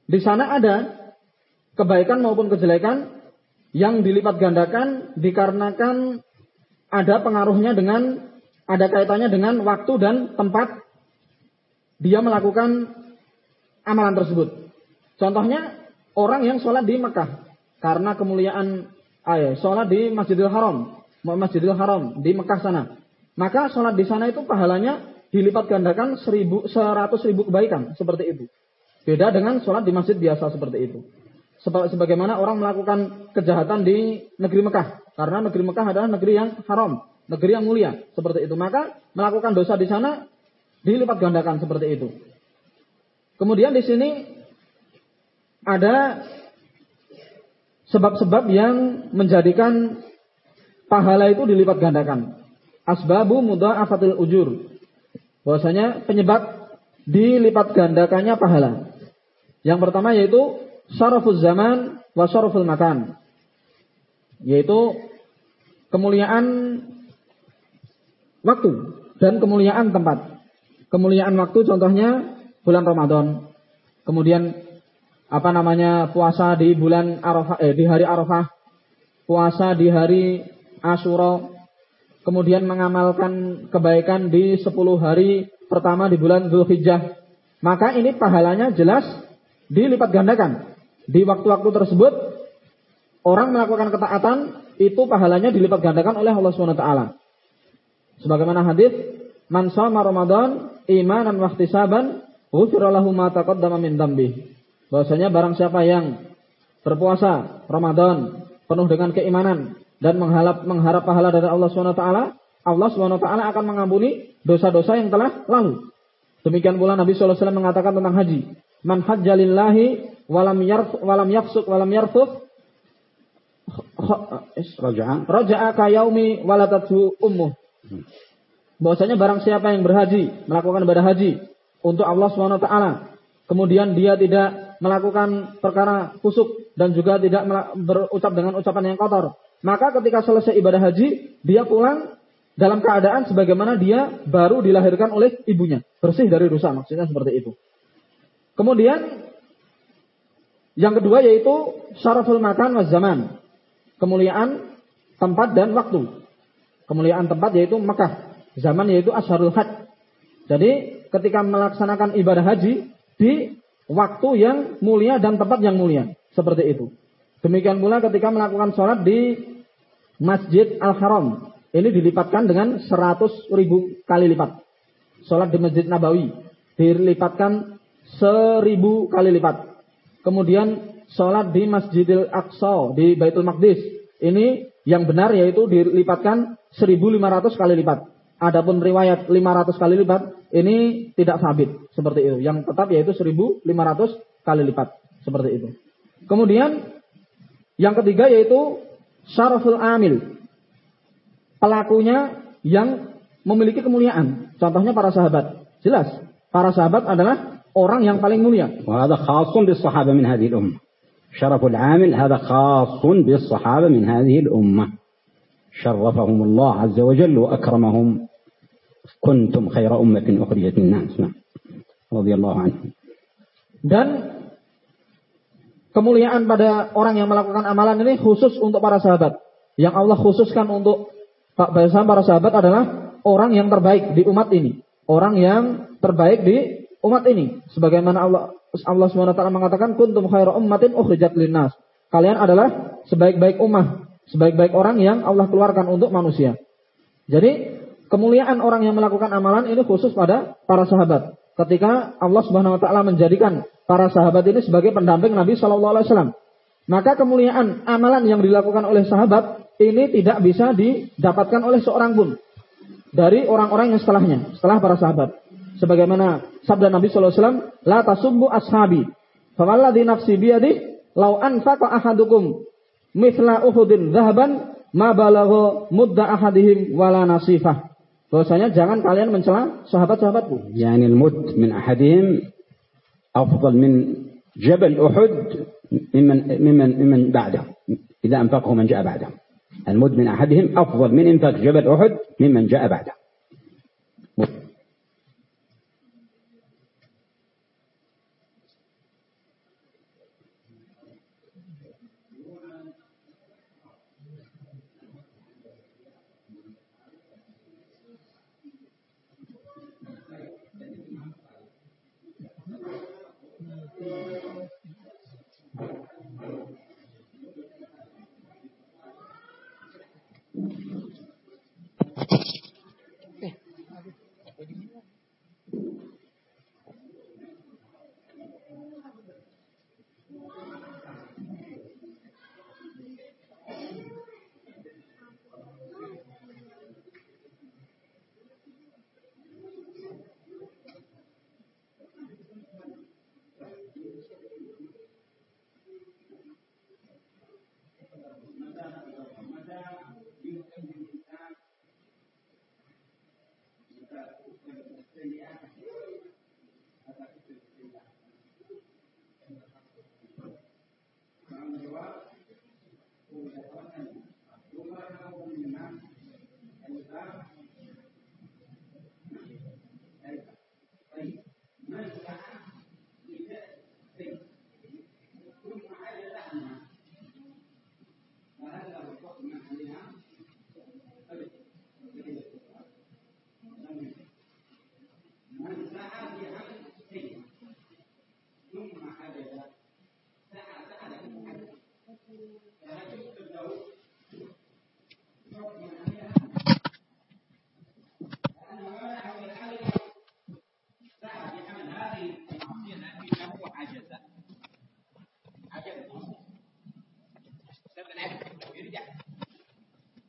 Speaker 2: di sana ada kebaikan maupun kejelekan yang dilipat gandakan dikarenakan ada pengaruhnya dengan ada kaitannya dengan waktu dan tempat dia melakukan amalan tersebut. Contohnya orang yang sholat di Mekah karena kemuliaan ayat sholat di Masjidil Haram, Masjidil Haram di Mekah sana. Maka sholat di sana itu pahalanya dilipat gandakan seribu, seratus ribu kebaikan seperti itu. Beda dengan sholat di masjid biasa seperti itu. Sebagaimana orang melakukan kejahatan di negeri Mekah. Karena negeri Mekah adalah negeri yang haram. Negeri yang mulia. Seperti itu. Maka melakukan dosa di sana dilipat gandakan seperti itu. Kemudian di sini ada sebab-sebab yang menjadikan pahala itu dilipat gandakan. Asbabu mudha'afatil ujur. Bahwasanya penyebab dilipat gandakannya pahala. Yang pertama yaitu syaraful zaman wa syaraful makan. Yaitu kemuliaan waktu dan kemuliaan tempat. Kemuliaan waktu contohnya bulan Ramadan. Kemudian apa namanya puasa di bulan Arafah eh di hari Arafah, puasa di hari Asyura, kemudian mengamalkan kebaikan di 10 hari pertama di bulan Zulhijjah. Maka ini pahalanya jelas dilipat gandakan. Di waktu-waktu tersebut orang melakukan ketaatan itu pahalanya dilipat gandakan oleh Allah Subhanahu taala. Sebagaimana hadis, "Man shoma Ramadan imanan wa ihtisaban, ghufira lahu ma taqaddama min dzambi." Bahwasanya barang siapa yang berpuasa Ramadan penuh dengan keimanan dan mengharap mengharap pahala dari Allah Subhanahu wa taala, Allah Subhanahu wa taala akan mengampuni dosa-dosa yang telah lalu. Demikian pula Nabi wasallam mengatakan tentang haji, "Man hajjalillahi walam yarf walam yafsuk walam yarfuk
Speaker 1: raja'a
Speaker 2: raja'a ka yaumi waladatu ummuh. Bahwasanya barang siapa yang berhaji, melakukan ibadah haji untuk Allah Subhanahu wa taala, kemudian dia tidak melakukan perkara kusuk dan juga tidak berucap dengan ucapan yang kotor, maka ketika selesai ibadah haji, dia pulang dalam keadaan sebagaimana dia baru dilahirkan oleh ibunya, bersih dari dosa, maksudnya seperti itu. Kemudian yang kedua yaitu syaraful makan wa zaman. Kemuliaan tempat dan waktu. Kemuliaan tempat yaitu Mekah. Zaman yaitu Asyarul Hajj. Jadi ketika melaksanakan ibadah haji di waktu yang mulia dan tempat yang mulia. Seperti itu. Demikian pula ketika melakukan sholat di Masjid Al-Haram. Ini dilipatkan dengan 100 ribu kali lipat. Sholat di Masjid Nabawi. Dilipatkan seribu kali lipat. Kemudian sholat di Masjidil Aqsa di Baitul Maqdis. Ini yang benar yaitu dilipatkan 1500 kali lipat. Adapun riwayat 500 kali lipat ini tidak sabit seperti itu. Yang tetap yaitu 1500 kali lipat seperti itu. Kemudian yang ketiga yaitu syaraful amil. Pelakunya yang memiliki kemuliaan. Contohnya para sahabat. Jelas, para sahabat adalah orang yang paling mulia.
Speaker 1: وهذا خاص بالصحابة من هذه الأمة. شرف العامل هذا خاص بالصحابة من هذه الأمة. شرفهم الله عز وجل وأكرمهم كنتم خير أمة أخرجت للناس نعم رضي الله عنهم
Speaker 2: dan kemuliaan pada orang yang melakukan amalan ini khusus untuk para sahabat yang Allah khususkan untuk para sahabat adalah orang yang terbaik di umat ini orang yang terbaik di umat ini. Sebagaimana Allah Allah SWT mengatakan kuntum khairu ummatin ukhrijat linnas. Kalian adalah sebaik-baik ummah, sebaik-baik orang yang Allah keluarkan untuk manusia. Jadi kemuliaan orang yang melakukan amalan ini khusus pada para sahabat. Ketika Allah Subhanahu wa taala menjadikan para sahabat ini sebagai pendamping Nabi Shallallahu alaihi wasallam. Maka kemuliaan amalan yang dilakukan oleh sahabat ini tidak bisa didapatkan oleh seorang pun dari orang-orang yang setelahnya, setelah para sahabat sebagaimana sabda Nabi sallallahu alaihi wasallam, "La tasubbu ashabi, fawallazi nafsi biyadi, law anfaqa ahadukum mithla Uhudin dhahaban, ma balagha mudda ahadihim wala nasifah." Bahwasanya jangan kalian mencela sahabat-sahabatku.
Speaker 1: يعني المد من أحدهم أفضل من جبل أحد ممن ممن ممن بعده. إذا أنفقه من جاء بعده. المد من أحدهم أفضل من إنفاق جبل أحد ممن جاء بعده.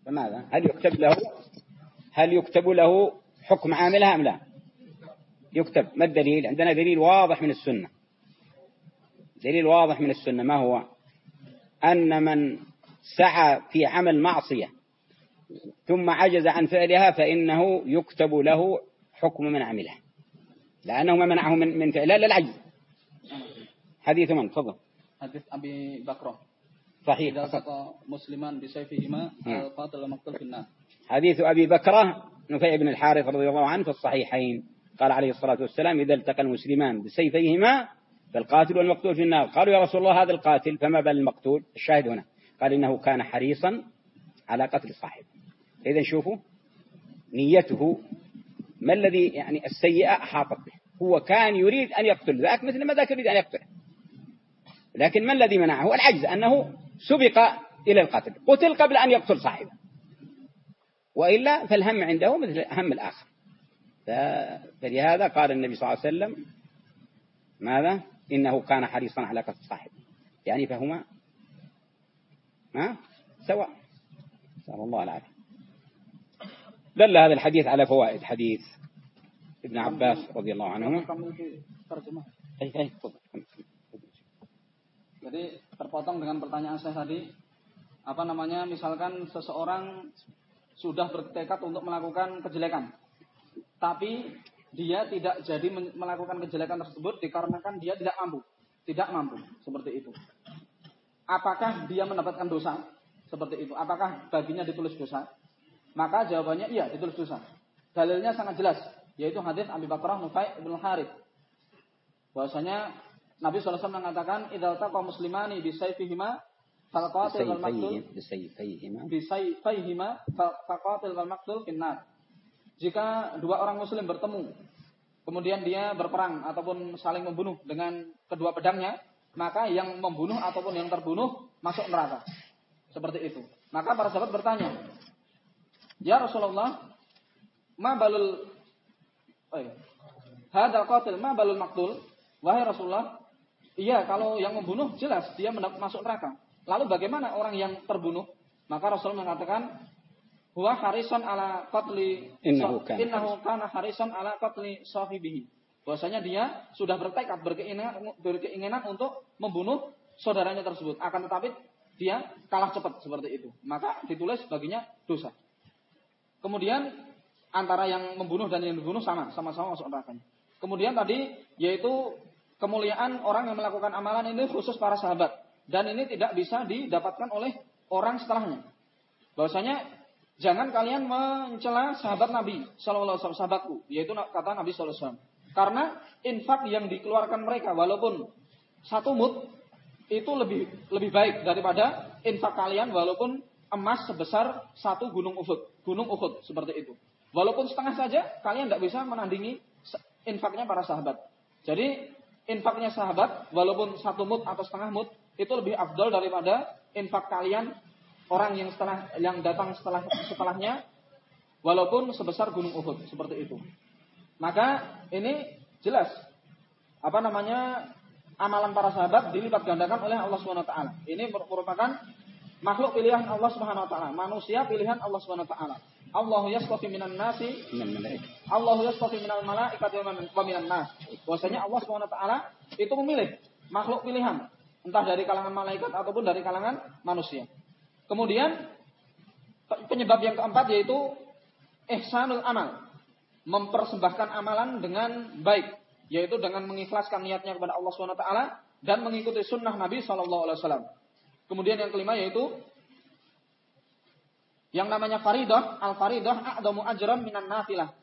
Speaker 1: فماذا؟ هل يكتب له هل يكتب له حكم عاملها أم لا؟ يكتب. ما الدليل؟ عندنا دليل واضح من السنة. دليل واضح من السنة. ما هو؟ أن من سعى في عمل معصية ثم عجز عن فعلها فإنه يكتب له حكم من عمله. لأنه ما منعه من من فعلها إلا العجز. حديث من؟ تفضل.
Speaker 2: حديث أبي بكر.
Speaker 1: صحيح.
Speaker 2: إذا سقى مسلما بسيفهما
Speaker 1: نعم.
Speaker 2: قاتل المقتل في النار.
Speaker 1: حديث أبي بكرة نفيع بن الحارث رضي الله عنه في الصحيحين. قال عليه الصلاة والسلام إذا التقى المسلمان بسيفيهما فالقاتل والمقتول في النار. قالوا يا رسول الله هذا القاتل فما بال المقتول؟ الشاهد هنا. قال إنه كان حريصا على قتل صاحبه إذا شوفوا نيته ما الذي يعني السيئة أحاطت به؟ هو كان يريد أن يقتل ذاك مثل ما ذاك يريد أن يقتله. لكن ما الذي منعه؟ العجز أنه سبق إلى القتل قتل قبل أن يقتل صاحبه. وإلا فالهم عنده مثل هم الآخر. فلهذا قال النبي صلى الله عليه وسلم ماذا؟ إنه كان حريصا على قتل صاحبه. يعني فهما ما سواء. نسأل الله العافية. دل هذا الحديث على فوائد حديث ابن عباس رضي الله عنهما. أي أي تفضل.
Speaker 2: Jadi terpotong dengan pertanyaan saya tadi, apa namanya? Misalkan seseorang sudah bertekad untuk melakukan kejelekan, tapi dia tidak jadi melakukan kejelekan tersebut dikarenakan dia tidak mampu, tidak mampu seperti itu. Apakah dia mendapatkan dosa seperti itu? Apakah baginya ditulis dosa? Maka jawabannya iya ditulis dosa. Dalilnya sangat jelas, yaitu hadis Abi Bakrah Nufai bin Harith bahwasanya Nabi SAW mengatakan, "Idza kaum muslimani bi sayfihima falqatil wal maqtul
Speaker 1: bi
Speaker 2: sayfihima bi sayfihima falqatil wal maqtul finnar." Jika dua orang muslim bertemu, kemudian dia berperang ataupun saling membunuh dengan kedua pedangnya, maka yang membunuh ataupun yang terbunuh masuk neraka. Seperti itu. Maka para sahabat bertanya, "Ya Rasulullah, ma balul eh, Oh, iya. Hadal qatil ma balul maktul. Wahai Rasulullah, iya kalau yang membunuh jelas dia masuk neraka. Lalu bagaimana orang yang terbunuh? Maka Rasul mengatakan, huwa harisan ala qatli
Speaker 1: Innahu kana
Speaker 2: harisan ala qatli sahibihi. Bahwasanya dia sudah bertekad berkeinginan berkeinginan untuk membunuh saudaranya tersebut. Akan tetapi dia kalah cepat seperti itu. Maka ditulis baginya dosa. Kemudian antara yang membunuh dan yang dibunuh sama, sama-sama masuk neraka. Kemudian tadi yaitu kemuliaan orang yang melakukan amalan ini khusus para sahabat dan ini tidak bisa didapatkan oleh orang setelahnya. Bahwasanya jangan kalian mencela sahabat Nabi Shallallahu alaihi sahabatku, yaitu kata Nabi Shallallahu alaihi. Karena infak yang dikeluarkan mereka walaupun satu mut itu lebih lebih baik daripada infak kalian walaupun emas sebesar satu gunung Uhud, gunung Uhud seperti itu. Walaupun setengah saja, kalian tidak bisa menandingi infaknya para sahabat. Jadi infaknya sahabat, walaupun satu mut atau setengah mut, itu lebih afdol daripada infak kalian orang yang setelah yang datang setelah setelahnya, walaupun sebesar gunung Uhud seperti itu. Maka ini jelas apa namanya amalan para sahabat dilipat gandakan oleh Allah taala. Ini merupakan makhluk pilihan Allah Subhanahu wa taala, manusia pilihan Allah Subhanahu wa taala. Allah yastafi minan nasi Allah yastafi minal malaikati wa minan nas. Bahwasanya Allah Subhanahu wa taala itu memilih makhluk pilihan, entah dari kalangan malaikat ataupun dari kalangan manusia. Kemudian penyebab yang keempat yaitu ihsanul amal. Mempersembahkan amalan dengan baik, yaitu dengan mengikhlaskan niatnya kepada Allah Subhanahu wa taala dan mengikuti sunnah Nabi sallallahu alaihi wasallam. Kemudian yang kelima yaitu yang namanya faridah, al faridah a'damu ajran minan nafilah.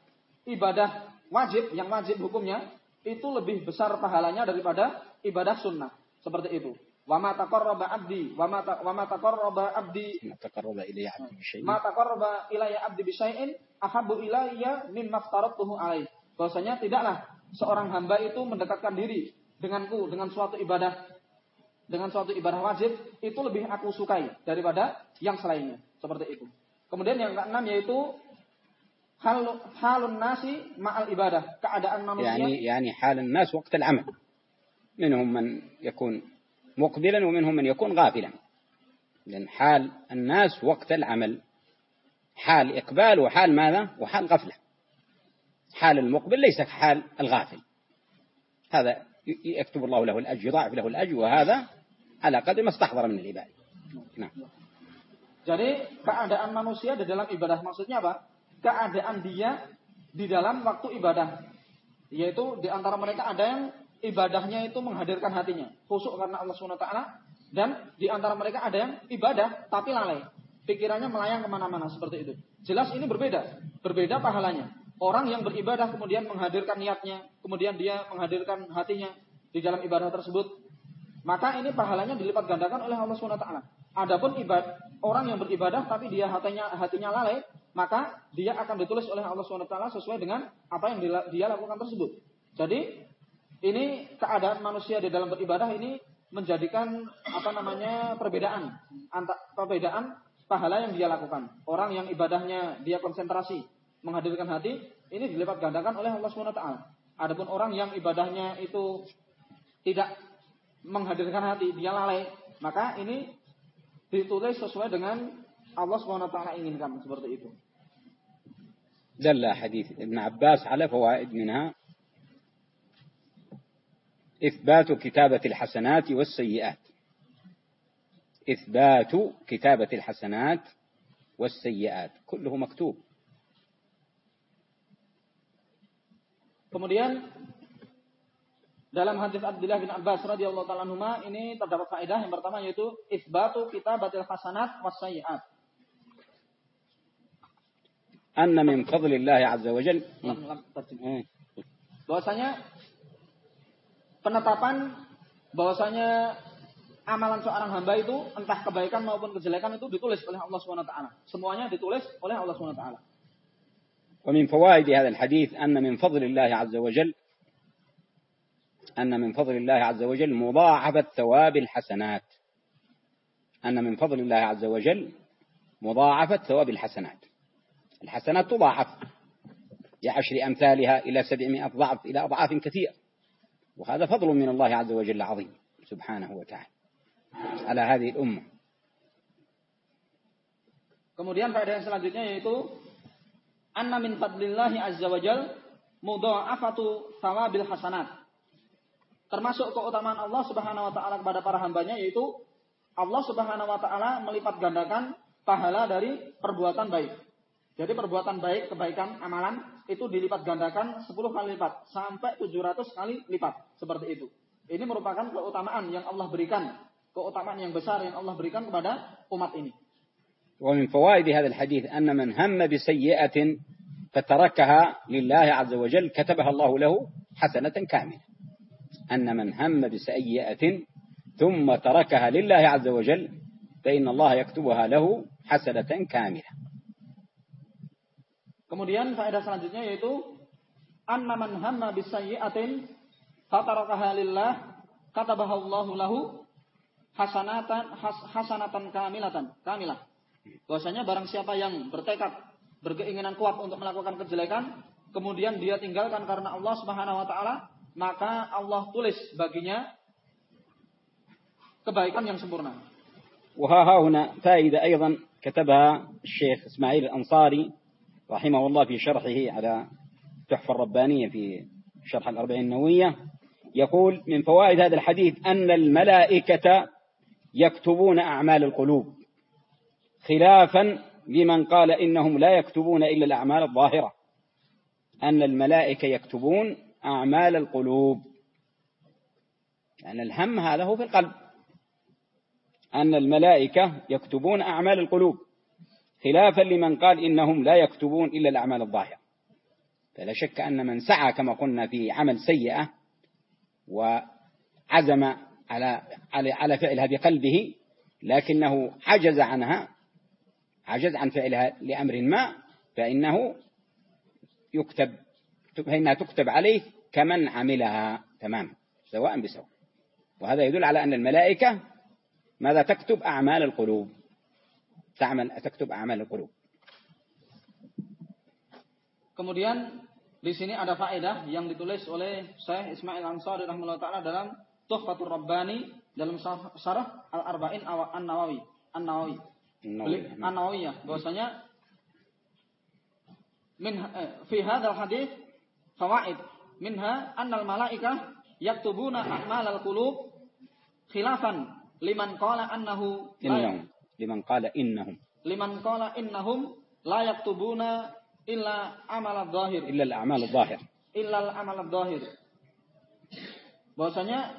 Speaker 2: Ibadah wajib yang wajib hukumnya itu lebih besar pahalanya daripada ibadah sunnah. Seperti itu. Wa ma taqarraba abdi wa ma wa ma taqarraba abdi
Speaker 1: ma taqarraba ilayya abdi bi
Speaker 2: syai'in ma taqarraba ilayya abdi bi syai'in ahabbu ilayya mimma aftaratuhu alaih. Bahwasanya tidaklah seorang hamba itu mendekatkan diri denganku dengan suatu ibadah dengan suatu ibadah wajib itu lebih aku sukai daripada yang selainnya. Seperti itu. Kemudian yang keenam yaitu hal halun nasi ma'al ibadah, keadaan manusia.
Speaker 1: Yani yani halun nas waktu al-amal. منهم من يكون مقبلا ومنهم من يكون غافلا لأن حال الناس وقت العمل حال إقبال وحال ماذا وحال غفلة حال المقبل ليس حال الغافل هذا يكتب الله له الأجر يضاعف له الأجر وهذا على قدر ما استحضر من العبادة نعم
Speaker 2: Jadi keadaan manusia di dalam ibadah maksudnya apa? Keadaan dia di dalam waktu ibadah. Yaitu di antara mereka ada yang ibadahnya itu menghadirkan hatinya, khusyuk karena Allah Subhanahu taala dan di antara mereka ada yang ibadah tapi lalai. Pikirannya melayang kemana-mana seperti itu. Jelas ini berbeda. Berbeda pahalanya. Orang yang beribadah kemudian menghadirkan niatnya, kemudian dia menghadirkan hatinya di dalam ibadah tersebut, maka ini pahalanya dilipat gandakan oleh Allah taala. Adapun ibadah orang yang beribadah tapi dia hatinya hatinya lalai, maka dia akan ditulis oleh Allah taala sesuai dengan apa yang dia lakukan tersebut. Jadi ini keadaan manusia di dalam beribadah ini menjadikan apa namanya perbedaan antara perbedaan pahala yang dia lakukan. Orang yang ibadahnya dia konsentrasi menghadirkan hati, ini dilipat gandakan oleh Allah taala. Adapun orang yang ibadahnya itu tidak menghadirkan hati, dia lalai, maka ini ditulis sesuai dengan Allah Subhanahu wa taala inginkan seperti itu.
Speaker 1: دل حديث ابن عباس على فوائد منها إثبات كتابة الحسنات والسيئات إثبات كتابة الحسنات والسيئات كله مكتوب
Speaker 2: Kemudian dalam hadis Abdullah bin Abbas radhiyallahu taala anhu ini terdapat faedah yang pertama yaitu isbatu kitabatil hasanat was sayyiat.
Speaker 1: Anna min fadlillah azza wa jalla
Speaker 2: bahwasanya penetapan bahwasanya amalan seorang hamba itu entah kebaikan maupun kejelekan itu ditulis oleh Allah Subhanahu wa taala. Semuanya ditulis oleh Allah Subhanahu wa taala.
Speaker 1: ومن فوائد هذا الحديث أن من فضل الله عز وجل أن من فضل الله عز وجل مضاعفة ثواب الحسنات. أن من فضل الله عز وجل مضاعفة ثواب الحسنات. الحسنات تضاعف بعشر أمثالها إلى سبعمائة ضعف إلى أضعاف كثير وهذا فضل من الله عز وجل عظيم سبحانه وتعالى على هذه الأمة.
Speaker 2: Kemudian faedah yang selanjutnya yaitu anna min fadlillahi azza wajal mudha'afatu thawabil hasanat. Termasuk keutamaan Allah Subhanahu wa taala kepada para hambanya yaitu Allah Subhanahu wa taala melipat gandakan pahala dari perbuatan baik. Jadi perbuatan baik, kebaikan, amalan itu dilipat gandakan 10 kali lipat sampai 700 kali lipat seperti itu. Ini merupakan keutamaan yang Allah berikan, keutamaan yang besar yang Allah berikan kepada umat ini.
Speaker 1: ومن فوائد هذا الحديث أن من هم بسيئة فتركها لله عز وجل كتبها الله له حسنة كاملة أن من هم بسيئة ثم تركها لله عز وجل فإن الله يكتبها له حسنة كاملة
Speaker 2: Kemudian faedah selanjutnya yaitu anna man hamma bisayyi'atin fatarakaha lillah katabaha Allahu lahu hasanatan has, hasanatan kamilatan kamilah. Bahwasanya barang siapa yang bertekad berkeinginan kuat untuk melakukan kejelekan kemudian dia tinggalkan karena Allah Subhanahu wa taala maka Allah tulis baginya kebaikan yang sempurna.
Speaker 1: وها هنا فائدة أيضا كتبها الشيخ إسماعيل الأنصاري رحمه الله في شرحه على تحفة الربانية في شرح الأربعين النووية يقول من فوائد هذا الحديث أن الملائكة يكتبون أعمال القلوب خلافا لمن قال إنهم لا يكتبون إلا الأعمال الظاهرة أن الملائكة يكتبون أعمال القلوب. يعني الهم هذا هو في القلب. أن الملائكة يكتبون أعمال القلوب. خلافا لمن قال إنهم لا يكتبون إلا الأعمال الظاهرة. فلا شك أن من سعى كما قلنا في عمل سيئة وعزم على على فعلها بقلبه لكنه عجز عنها عجز عن فعلها لأمر ما فإنه يكتب فإنها تكتب عليه كمن عملها تمام سواء بسواء وهذا يدل على أن الملائكة ماذا تكتب أعمال القلوب تعمل تكتب أعمال القلوب
Speaker 2: Kemudian di sini ada faedah yang ditulis oleh Syekh Ismail Ansari rahimahullah taala dalam Tuhfatur Rabbani dalam syarah Al-Arba'in An-Nawawi. An-Nawawi. An-Nawawiyah bahwasanya min eh, fi hadzal hadis fawaid. Minha annal malaikah yaktubuna a'malal qulub khilafan liman qala annahu
Speaker 1: innahum liman qala innahum.
Speaker 2: Liman qala innahum la yaktubuna illa amal adh-dhahir.
Speaker 1: Illa al-a'mal adh-dhahir.
Speaker 2: Illa al-amal adh-dhahir. Bahwasanya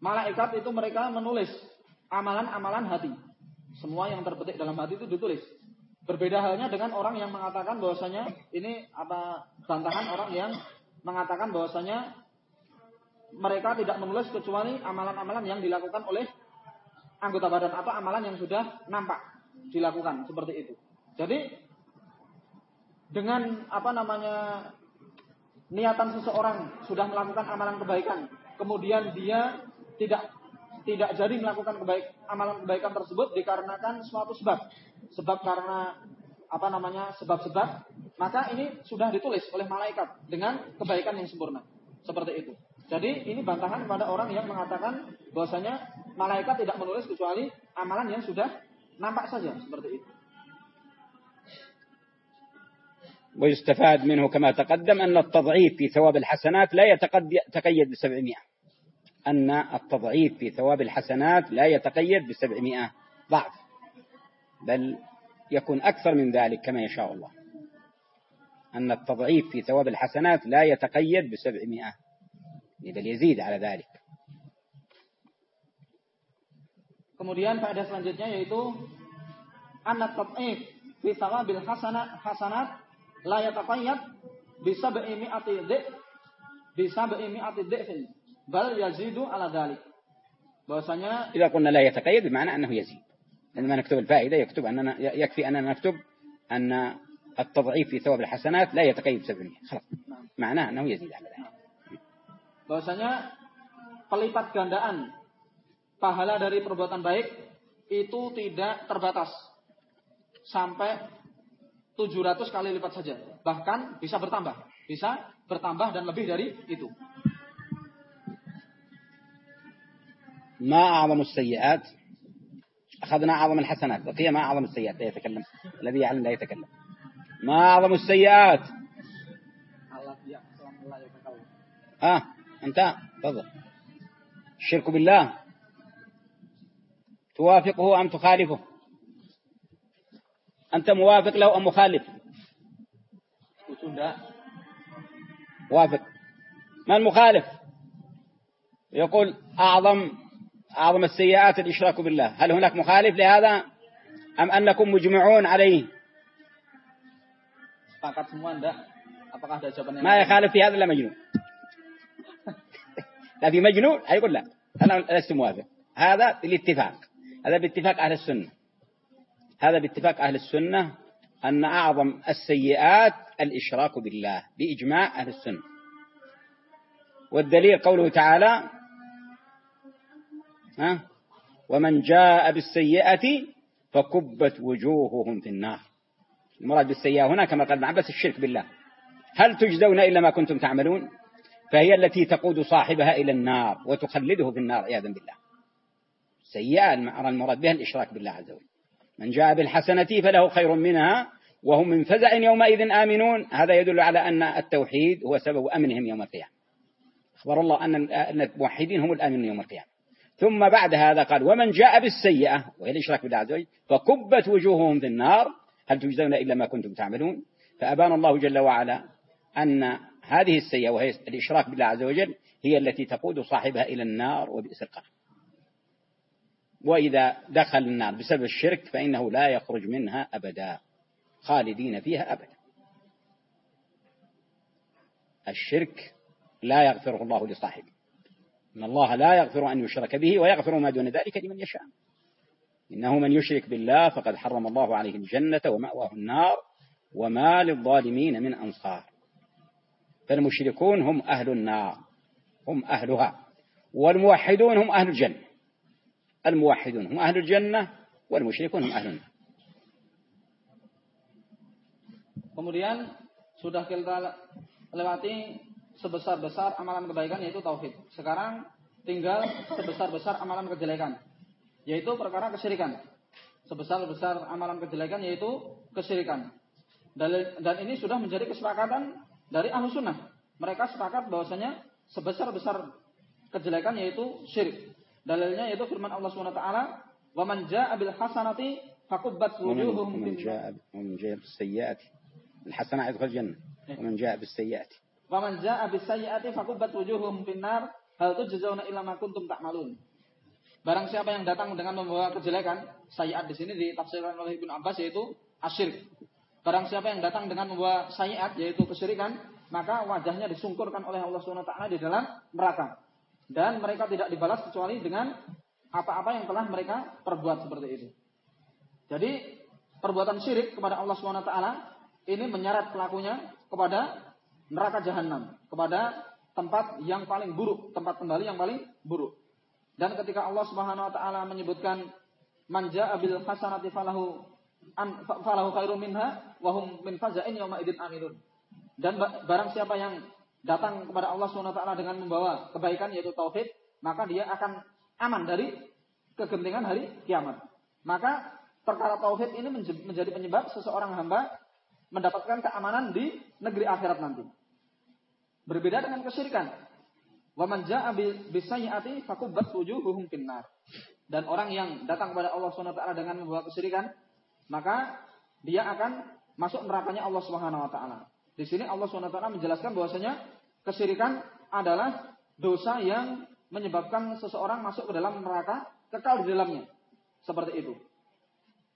Speaker 2: malaikat itu mereka menulis amalan-amalan hati. Semua yang terbetik dalam hati itu ditulis berbeda halnya dengan orang yang mengatakan bahwasanya ini apa bantahan orang yang mengatakan bahwasanya mereka tidak menulis kecuali amalan-amalan yang dilakukan oleh anggota badan atau amalan yang sudah nampak dilakukan seperti itu. Jadi dengan apa namanya niatan seseorang sudah melakukan amalan kebaikan, kemudian dia tidak tidak jadi melakukan kebaik, amalan kebaikan tersebut dikarenakan suatu sebab. Sebab karena apa namanya sebab-sebab, maka ini sudah ditulis oleh malaikat dengan kebaikan yang sempurna. Seperti itu. Jadi ini bantahan kepada orang yang mengatakan bahwasanya malaikat tidak menulis kecuali amalan yang sudah nampak saja seperti itu.
Speaker 1: ويستفاد منه كما تقدم أن التضعيف في ثواب الحسنات لا يتقيد بسبعمائة أن التضعيف في ثواب الحسنات لا يتقيد بسبعمائة ضعف بل يكون أكثر من ذلك كما يشاء الله. أن التضعيف في ثواب الحسنات لا يتقيد بسبعمائة بل يزيد على ذلك.
Speaker 2: Kemudian faedah selanjutnya yaitu anak tad'if fi thawabil hasanat hasanat la yataqayyad bi sab'i mi'ati di bi sab'i mi'ati dhi'fin bal yazidu ala dhalik. Bahwasanya
Speaker 1: إذا قلنا لا يتقيد بمعنى أنه يزيد عندما نكتب الفائدة يكتب أننا يكفي أننا نكتب أن التضعيف في ثواب الحسنات لا يتقيد بسبعمائة خلاص معناه أنه يزيد على ذلك
Speaker 2: bahwasanya pelipat gandaan pahala dari perbuatan baik itu tidak terbatas sampai 700 kali lipat saja. Bahkan bisa bertambah. Bisa bertambah dan lebih dari itu.
Speaker 1: ما أعظم السيئات أخذنا أعظم الحسنات بقي ما أعظم السيئات لا يتكلم. الذي يعلم لا يتكلم. ما أعظم السيئات؟ آه أنت تفضل. الشرك بالله. توافقه أم تخالفه؟ أنت موافق له أم مخالف؟ وافق ما المخالف يقول أعظم أعظم السيئات الإشراك بالله. هل هناك مخالف لهذا؟ أم أنكم مجمعون عليه؟ ما يخالف في هذا إلا مجنون. <laughs> لا في مجنون؟ يقول لا. أنا لست موافق. هذا الاتفاق هذا باتفاق أهل السنة. هذا باتفاق أهل السنة أن أعظم السيئات الإشراك بالله بإجماع أهل السنة. والدليل قوله تعالى ومن جاء بالسيئة فكبت وجوههم في النار. المراد بالسيئة هنا كما قال عباس الشرك بالله. هل تجزون إلا ما كنتم تعملون؟ فهي التي تقود صاحبها إلى النار وتخلده في النار عياذا بالله. سيئة المراد بها الإشراك بالله عز وجل. من جاء بالحسنة فله خير منها وهم من فزع يومئذ آمنون. هذا يدل على أن التوحيد هو سبب أمنهم يوم القيامة. أخبر الله أن الموحدين هم الآمنون يوم القيامة. ثم بعد هذا قال ومن جاء بالسيئة وهي الإشراك بالله عز وجل فكبت وجوههم في النار هل تجزون إلا ما كنتم تعملون؟ فأبان الله جل وعلا أن هذه السيئة وهي الإشراك بالله عز وجل هي التي تقود صاحبها إلى النار وبئس القرار. وإذا دخل النار بسبب الشرك فإنه لا يخرج منها أبدا خالدين فيها أبدا. الشرك لا يغفره الله لصاحبه. إن الله لا يغفر أن يشرك به ويغفر ما دون ذلك لمن يشاء. إنه من يشرك بالله فقد حرم الله عليه الجنة ومأواه النار وما للظالمين من أنصار. فالمشركون هم أهل النار هم أهلها والموحدون هم أهل الجنة. الموحدون هم أهل الجنة والمشركون هم أهل النار.
Speaker 2: Kemudian sudah kita lewati sebesar-besar amalan kebaikan yaitu tauhid. Sekarang tinggal sebesar-besar amalan kejelekan yaitu perkara kesyirikan. Sebesar-besar amalan kejelekan yaitu kesyirikan. Dan ini sudah menjadi kesepakatan dari ahlu sunnah. Mereka sepakat bahwasanya sebesar-besar kejelekan yaitu syirik. Dalilnya yaitu firman Allah SWT, "Wa man jaa'a bil hasanati faqubbat wujuhuhum
Speaker 1: ومن جاء ومن جاء بالسيئات الحسنة يدخل الجنة ومن جاء بالسيئات
Speaker 2: Wa man jaa'a bisayyi'ati fakubat wujuhum finnar hal tujzauna illa ma kuntum ta'malun. Barang siapa yang datang dengan membawa kejelekan, sayiat di sini ditafsirkan oleh Ibnu Abbas yaitu asyirk. Barang siapa yang datang dengan membawa sayiat yaitu kesyirikan, maka wajahnya disungkurkan oleh Allah Swt di dalam neraka. Dan mereka tidak dibalas kecuali dengan apa-apa yang telah mereka perbuat seperti itu. Jadi perbuatan syirik kepada Allah Swt ini menyeret pelakunya kepada neraka jahanam, kepada tempat yang paling buruk, tempat kembali yang paling buruk. Dan ketika Allah Subhanahu wa taala menyebutkan manja abil hasanati falahu an, falahu khairum minha wa hum min fazain yauma idin aminun. Dan barang siapa yang datang kepada Allah SWT dengan membawa kebaikan yaitu tauhid, maka dia akan aman dari kegentingan hari kiamat. Maka perkara tauhid ini menjadi penyebab seseorang hamba mendapatkan keamanan di negeri akhirat nanti. Berbeda dengan kesyirikan. Wa man jaa'a bisayyi'ati fakubbat wujuhuhum finnar. Dan orang yang datang kepada Allah SWT dengan membawa kesyirikan, maka dia akan masuk nerakanya Allah Subhanahu wa taala. Di sini Allah SWT menjelaskan bahwasanya kesyirikan adalah dosa yang menyebabkan seseorang masuk ke dalam neraka kekal di dalamnya. Seperti itu.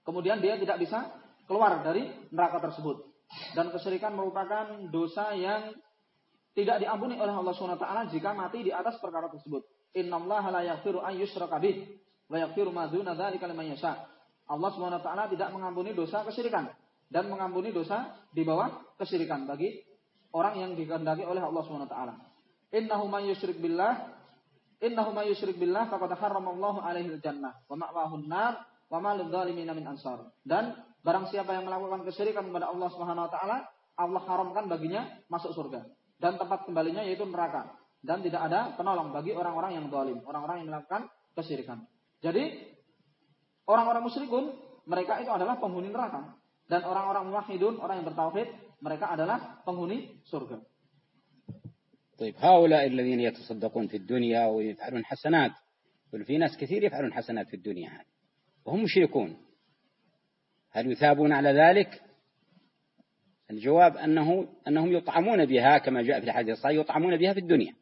Speaker 2: Kemudian dia tidak bisa keluar dari neraka tersebut. Dan kesyirikan merupakan dosa yang tidak diampuni oleh Allah SWT jika mati di atas perkara tersebut. Inna Allah la yaghfiru an yushraka bih wa yaghfiru ma duna dzalika liman yasha. Allah SWT tidak mengampuni dosa kesyirikan dan mengampuni dosa di bawah kesyirikan bagi orang yang dikehendaki oleh Allah Subhanahu wa taala. Innahu may yusyrik billah innahu may yusyrik billah faqad harramallahu alaihi jannah wa ma'wahu nar wa ma lidzalimina min ansar. Dan barang siapa yang melakukan kesyirikan kepada Allah Subhanahu wa taala, Allah haramkan baginya masuk surga dan tempat kembalinya yaitu neraka dan tidak ada penolong bagi orang-orang yang zalim, orang-orang yang melakukan kesyirikan. Jadi orang-orang musyrikun mereka itu adalah penghuni neraka. Dan orang-orang muwahhidun, orang yang bertauhid, mereka adalah penghuni surga.
Speaker 1: طيب هؤلاء الذين يتصدقون في الدنيا ويفعلون حسنات في ناس كثير يفعلون حسنات في الدنيا هذه وهم مشركون. هل يثابون على ذلك؟ الجواب أنه أنهم يطعمون بها كما جاء في الحديث الصحيح يطعمون بها في الدنيا.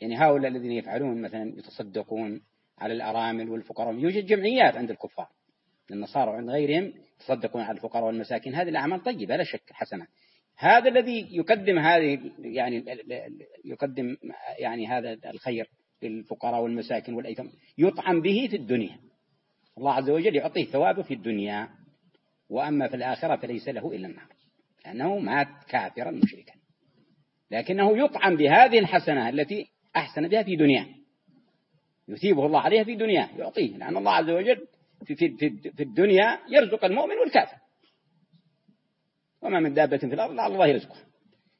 Speaker 1: يعني هؤلاء الذين يفعلون مثلا يتصدقون على الأرامل والفقراء يوجد جمعيات عند الكفار. النصارى وعند غيرهم يتصدقون على الفقراء والمساكين. هذه الأعمال طيبة لا شك حسنة. هذا الذي يقدم هذه يعني يقدم يعني هذا الخير للفقراء والمساكين والأيتام يطعم به في الدنيا. الله عز وجل يعطيه ثوابه في الدنيا وأما في الآخرة فليس له إلا النار لأنه مات كافرا مشركا. لكنه يطعم بهذه الحسنة التي أحسن بها في دنياه. يثيبه الله عليها في دنياه يعطيه لأن الله عز وجل في, في, في, في الدنيا يرزق المؤمن والكافر. وما من دابة في الأرض الله يرزقها.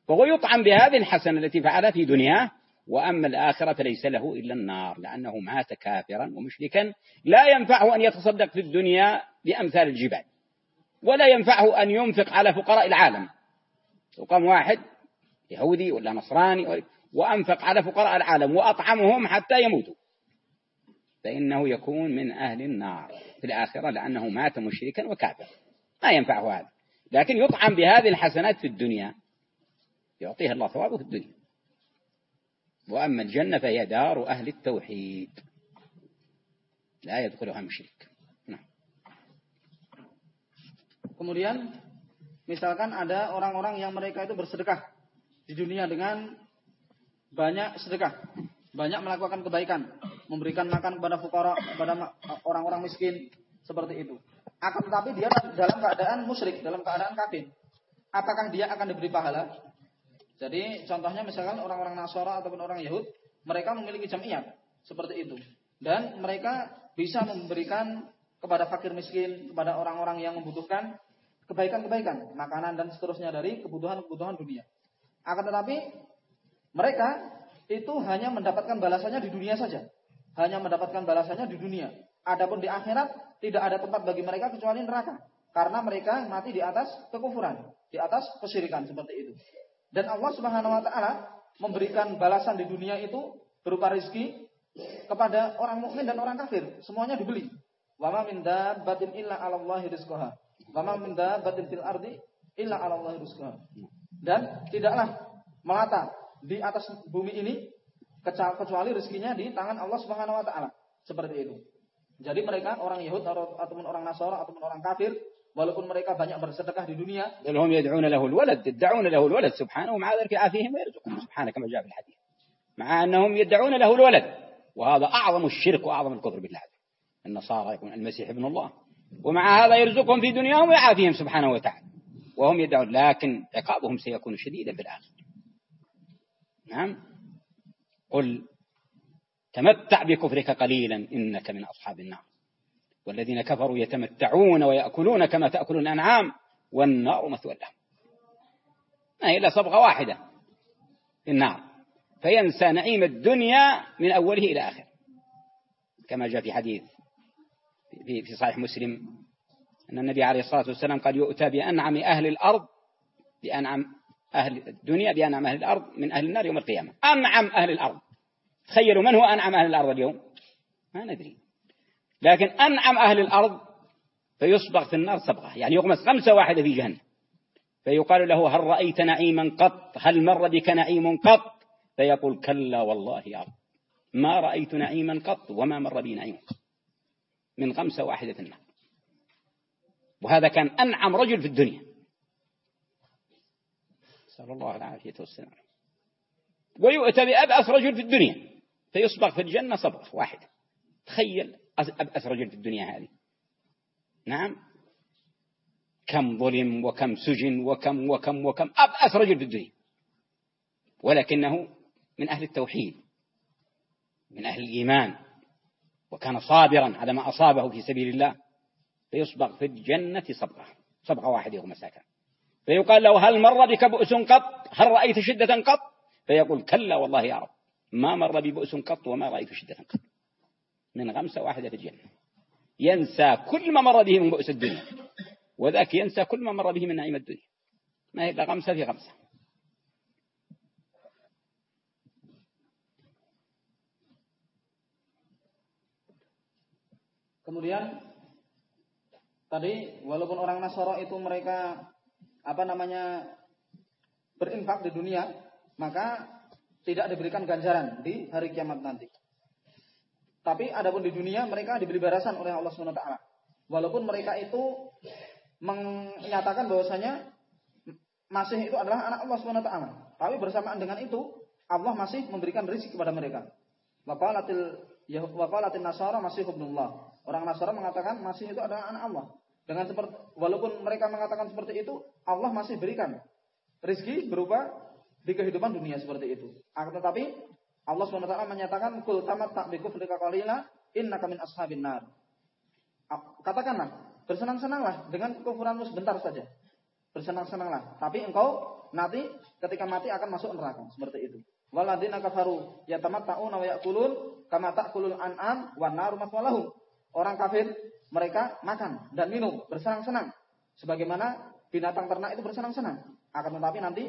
Speaker 1: فهو يطعم بهذه الحسنة التي فعلها في دنياه وأما الآخرة فليس له إلا النار لأنه مات كافرا ومشركا لا ينفعه أن يتصدق في الدنيا بأمثال الجبال ولا ينفعه أن ينفق على فقراء العالم. وقام واحد يهودي ولا نصراني وأنفق على فقراء العالم وأطعمهم حتى يموتوا. فإنه يكون من أهل النار في الآخرة لأنه مات مشركا وكافرا. ما ينفعه هذا. لكن يطعم بهذه الحسنات في الدنيا يعطيها الله ثوابه في الدنيا. وأما الجنة فهي دار أهل التوحيد لا يدخلها مشرك nah.
Speaker 2: Kemudian misalkan ada orang-orang yang mereka itu bersedekah di dunia dengan banyak sedekah, banyak melakukan kebaikan, memberikan makan kepada fukara, kepada orang-orang miskin, seperti itu. Akan tetapi dia dalam keadaan musyrik, dalam keadaan kafir. Apakah dia akan diberi pahala? Jadi contohnya misalkan orang-orang Nasara ataupun orang Yahud, mereka memiliki jamiat seperti itu. Dan mereka bisa memberikan kepada fakir miskin, kepada orang-orang yang membutuhkan kebaikan-kebaikan, makanan dan seterusnya dari kebutuhan-kebutuhan dunia. Akan tetapi mereka itu hanya mendapatkan balasannya di dunia saja. Hanya mendapatkan balasannya di dunia. Adapun di akhirat tidak ada tempat bagi mereka kecuali neraka. Karena mereka mati di atas kekufuran, di atas kesyirikan seperti itu. Dan Allah Subhanahu wa taala memberikan balasan di dunia itu berupa rezeki kepada orang mukmin dan orang kafir. Semuanya dibeli. Wa ma min dabbatin illa 'ala Allahi rizqaha. Wa ma min dabbatin fil ardi illa 'ala Allahi rizqaha. Dan tidaklah melata di atas bumi ini kecuali rezekinya di tangan Allah Subhanahu wa taala. Seperti itu. Jadi mereka orang Yahud ataupun orang Nasara ataupun orang kafir walaupun mereka banyak bersedekah di dunia.
Speaker 1: هم يدعون له الولد يدعون له الولد سبحانه ومع ذلك يعافيهم ويرزقهم. سبحانه كما جاء في الحديث. مع أنهم يدعون له الولد. وهذا أعظم الشرك وأعظم الكفر بالله. النصارى يكون المسيح ابن الله. ومع هذا يرزقهم في دنياهم ويعافيهم سبحانه وتعالى. وهم يدعون لكن عقابهم سيكون شديدا بالآخر نعم؟ قل تمتع بكفرك قليلا إنك من أصحاب النار. والذين كفروا يتمتعون ويأكلون كما تأكل الأنعام والنار مثوى لهم ما هي إلا صبغة واحدة. في النار. فينسى نعيم الدنيا من أوله إلى آخر. كما جاء في حديث في, صحيح مسلم أن النبي عليه الصلاة والسلام قد يؤتى بأنعم أهل الأرض بأنعم أهل الدنيا بأنعم أهل الأرض من أهل النار يوم القيامة. أنعم أهل الأرض. تخيلوا من هو أنعم أهل الأرض اليوم؟ ما ندري. لكن أنعم أهل الأرض فيصبغ في النار صبغة. يعني يغمس خمسة واحدة في جهنم. فيقال له هل رأيت نعيما قط؟ هل مر بك نعيم قط؟ فيقول كلا والله يا رب. ما رأيت نعيما قط وما مر بي نعيم قط. من خمسة واحدة في النار. وهذا كان أنعم رجل في الدنيا. نسأل الله العافية والسلام. ويؤتى بأبأس رجل في الدنيا. فيصبغ في الجنة صبغة واحدة. تخيل. أبأس رجل في الدنيا هذه. نعم. كم ظلم وكم سجن وكم وكم وكم أبأس رجل في الدنيا. ولكنه من أهل التوحيد. من أهل الإيمان. وكان صابرا. على ما أصابه في سبيل الله. فيصبغ في الجنة صبغة. صبغة واحدة يوم مساكا. فيقال له هل مر بك بؤس قط؟ هل رأيت شدة قط؟ فيقول كلا والله يا رب. ما مر بي بؤس قط وما رأيت شدة قط. من غمسة واحدة في الجنة ينسى كل ما مر به من بؤس الدنيا وذاك ينسى كل ما مر به من نعيم الدنيا ما هي إلا غمسة في غمسة
Speaker 2: Kemudian tadi walaupun orang Nasara itu mereka apa namanya berinfak di dunia, maka tidak diberikan ganjaran di hari kiamat nanti. Tapi adapun di dunia mereka diberi balasan oleh Allah Subhanahu wa taala. Walaupun mereka itu menyatakan bahwasanya masih itu adalah anak Allah Subhanahu wa taala. Tapi bersamaan dengan itu Allah masih memberikan rezeki kepada mereka. Waqalatil waqalatin nasara masih ibnullah. Orang Nasara mengatakan masih itu adalah anak Allah. Dengan seperti walaupun mereka mengatakan seperti itu, Allah masih berikan rezeki berupa di kehidupan dunia seperti itu. Akan tetapi Allah SWT menyatakan kul tamat tak biku fidika qalila innaka min ashabin nar. Katakanlah, bersenang-senanglah dengan kekufuranmu sebentar saja. Bersenang-senanglah, tapi engkau nanti ketika mati akan masuk neraka seperti itu. Waladina kafaru yatamatta'una wa ya'kulun kama ta'kulul an'am wan naru maswalahum. Orang kafir mereka makan dan minum bersenang-senang sebagaimana binatang ternak itu bersenang-senang. Akan tetapi nanti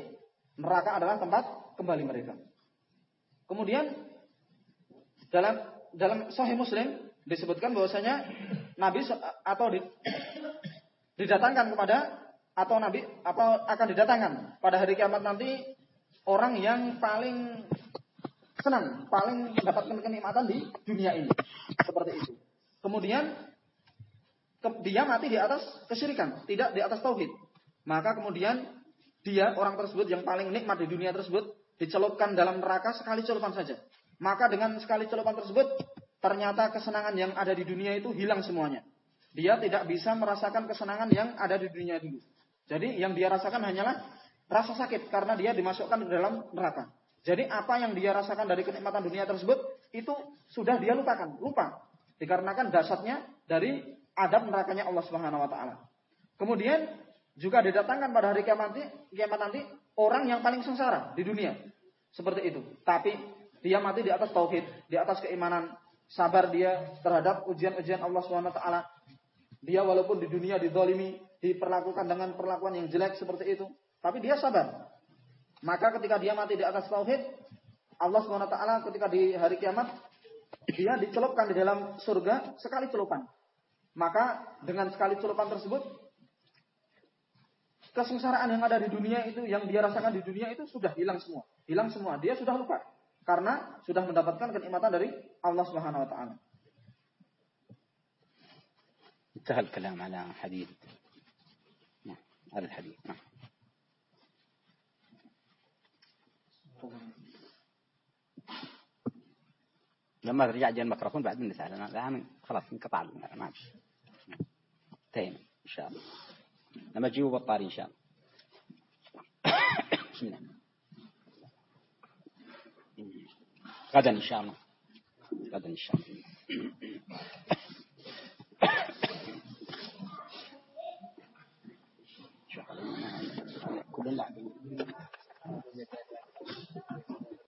Speaker 2: neraka adalah tempat kembali mereka. Kemudian dalam dalam Sahih Muslim disebutkan bahwasanya Nabi atau di, didatangkan kepada atau Nabi apa akan didatangkan pada hari kiamat nanti orang yang paling senang, paling mendapatkan kenikmatan di dunia ini. Seperti itu. Kemudian ke, dia mati di atas kesyirikan, tidak di atas tauhid. Maka kemudian dia orang tersebut yang paling nikmat di dunia tersebut dicelupkan dalam neraka sekali celupan saja. Maka dengan sekali celupan tersebut ternyata kesenangan yang ada di dunia itu hilang semuanya. Dia tidak bisa merasakan kesenangan yang ada di dunia dulu. Jadi yang dia rasakan hanyalah rasa sakit karena dia dimasukkan ke dalam neraka. Jadi apa yang dia rasakan dari kenikmatan dunia tersebut itu sudah dia lupakan, lupa. Dikarenakan dasarnya dari adab nerakanya Allah Subhanahu wa taala. Kemudian juga didatangkan pada hari kiamat nanti, kiamat nanti orang yang paling sengsara di dunia. Seperti itu. Tapi dia mati di atas tauhid, di atas keimanan, sabar dia terhadap ujian-ujian Allah taala. Dia walaupun di dunia didolimi, diperlakukan dengan perlakuan yang jelek seperti itu, tapi dia sabar. Maka ketika dia mati di atas tauhid, Allah SWT ketika di hari kiamat, dia dicelupkan di dalam surga sekali celupan. Maka dengan sekali celupan tersebut, kesengsaraan yang ada di dunia itu, yang dia rasakan di dunia itu sudah hilang semua. Hilang semua. Dia sudah lupa. Karena sudah mendapatkan kenikmatan dari Allah Subhanahu wa taala.
Speaker 1: انتهى الكلام على حديث على الحديث نعم لما رجع جاء الميكروفون بعد من نسأل أنا الآن خلاص انقطع ما انتهينا إن شاء الله لما تجيبوا بطاري إن شاء الله. <coughs> بسم الله. غدا إن شاء الله. غدا إن شاء الله. <coughs>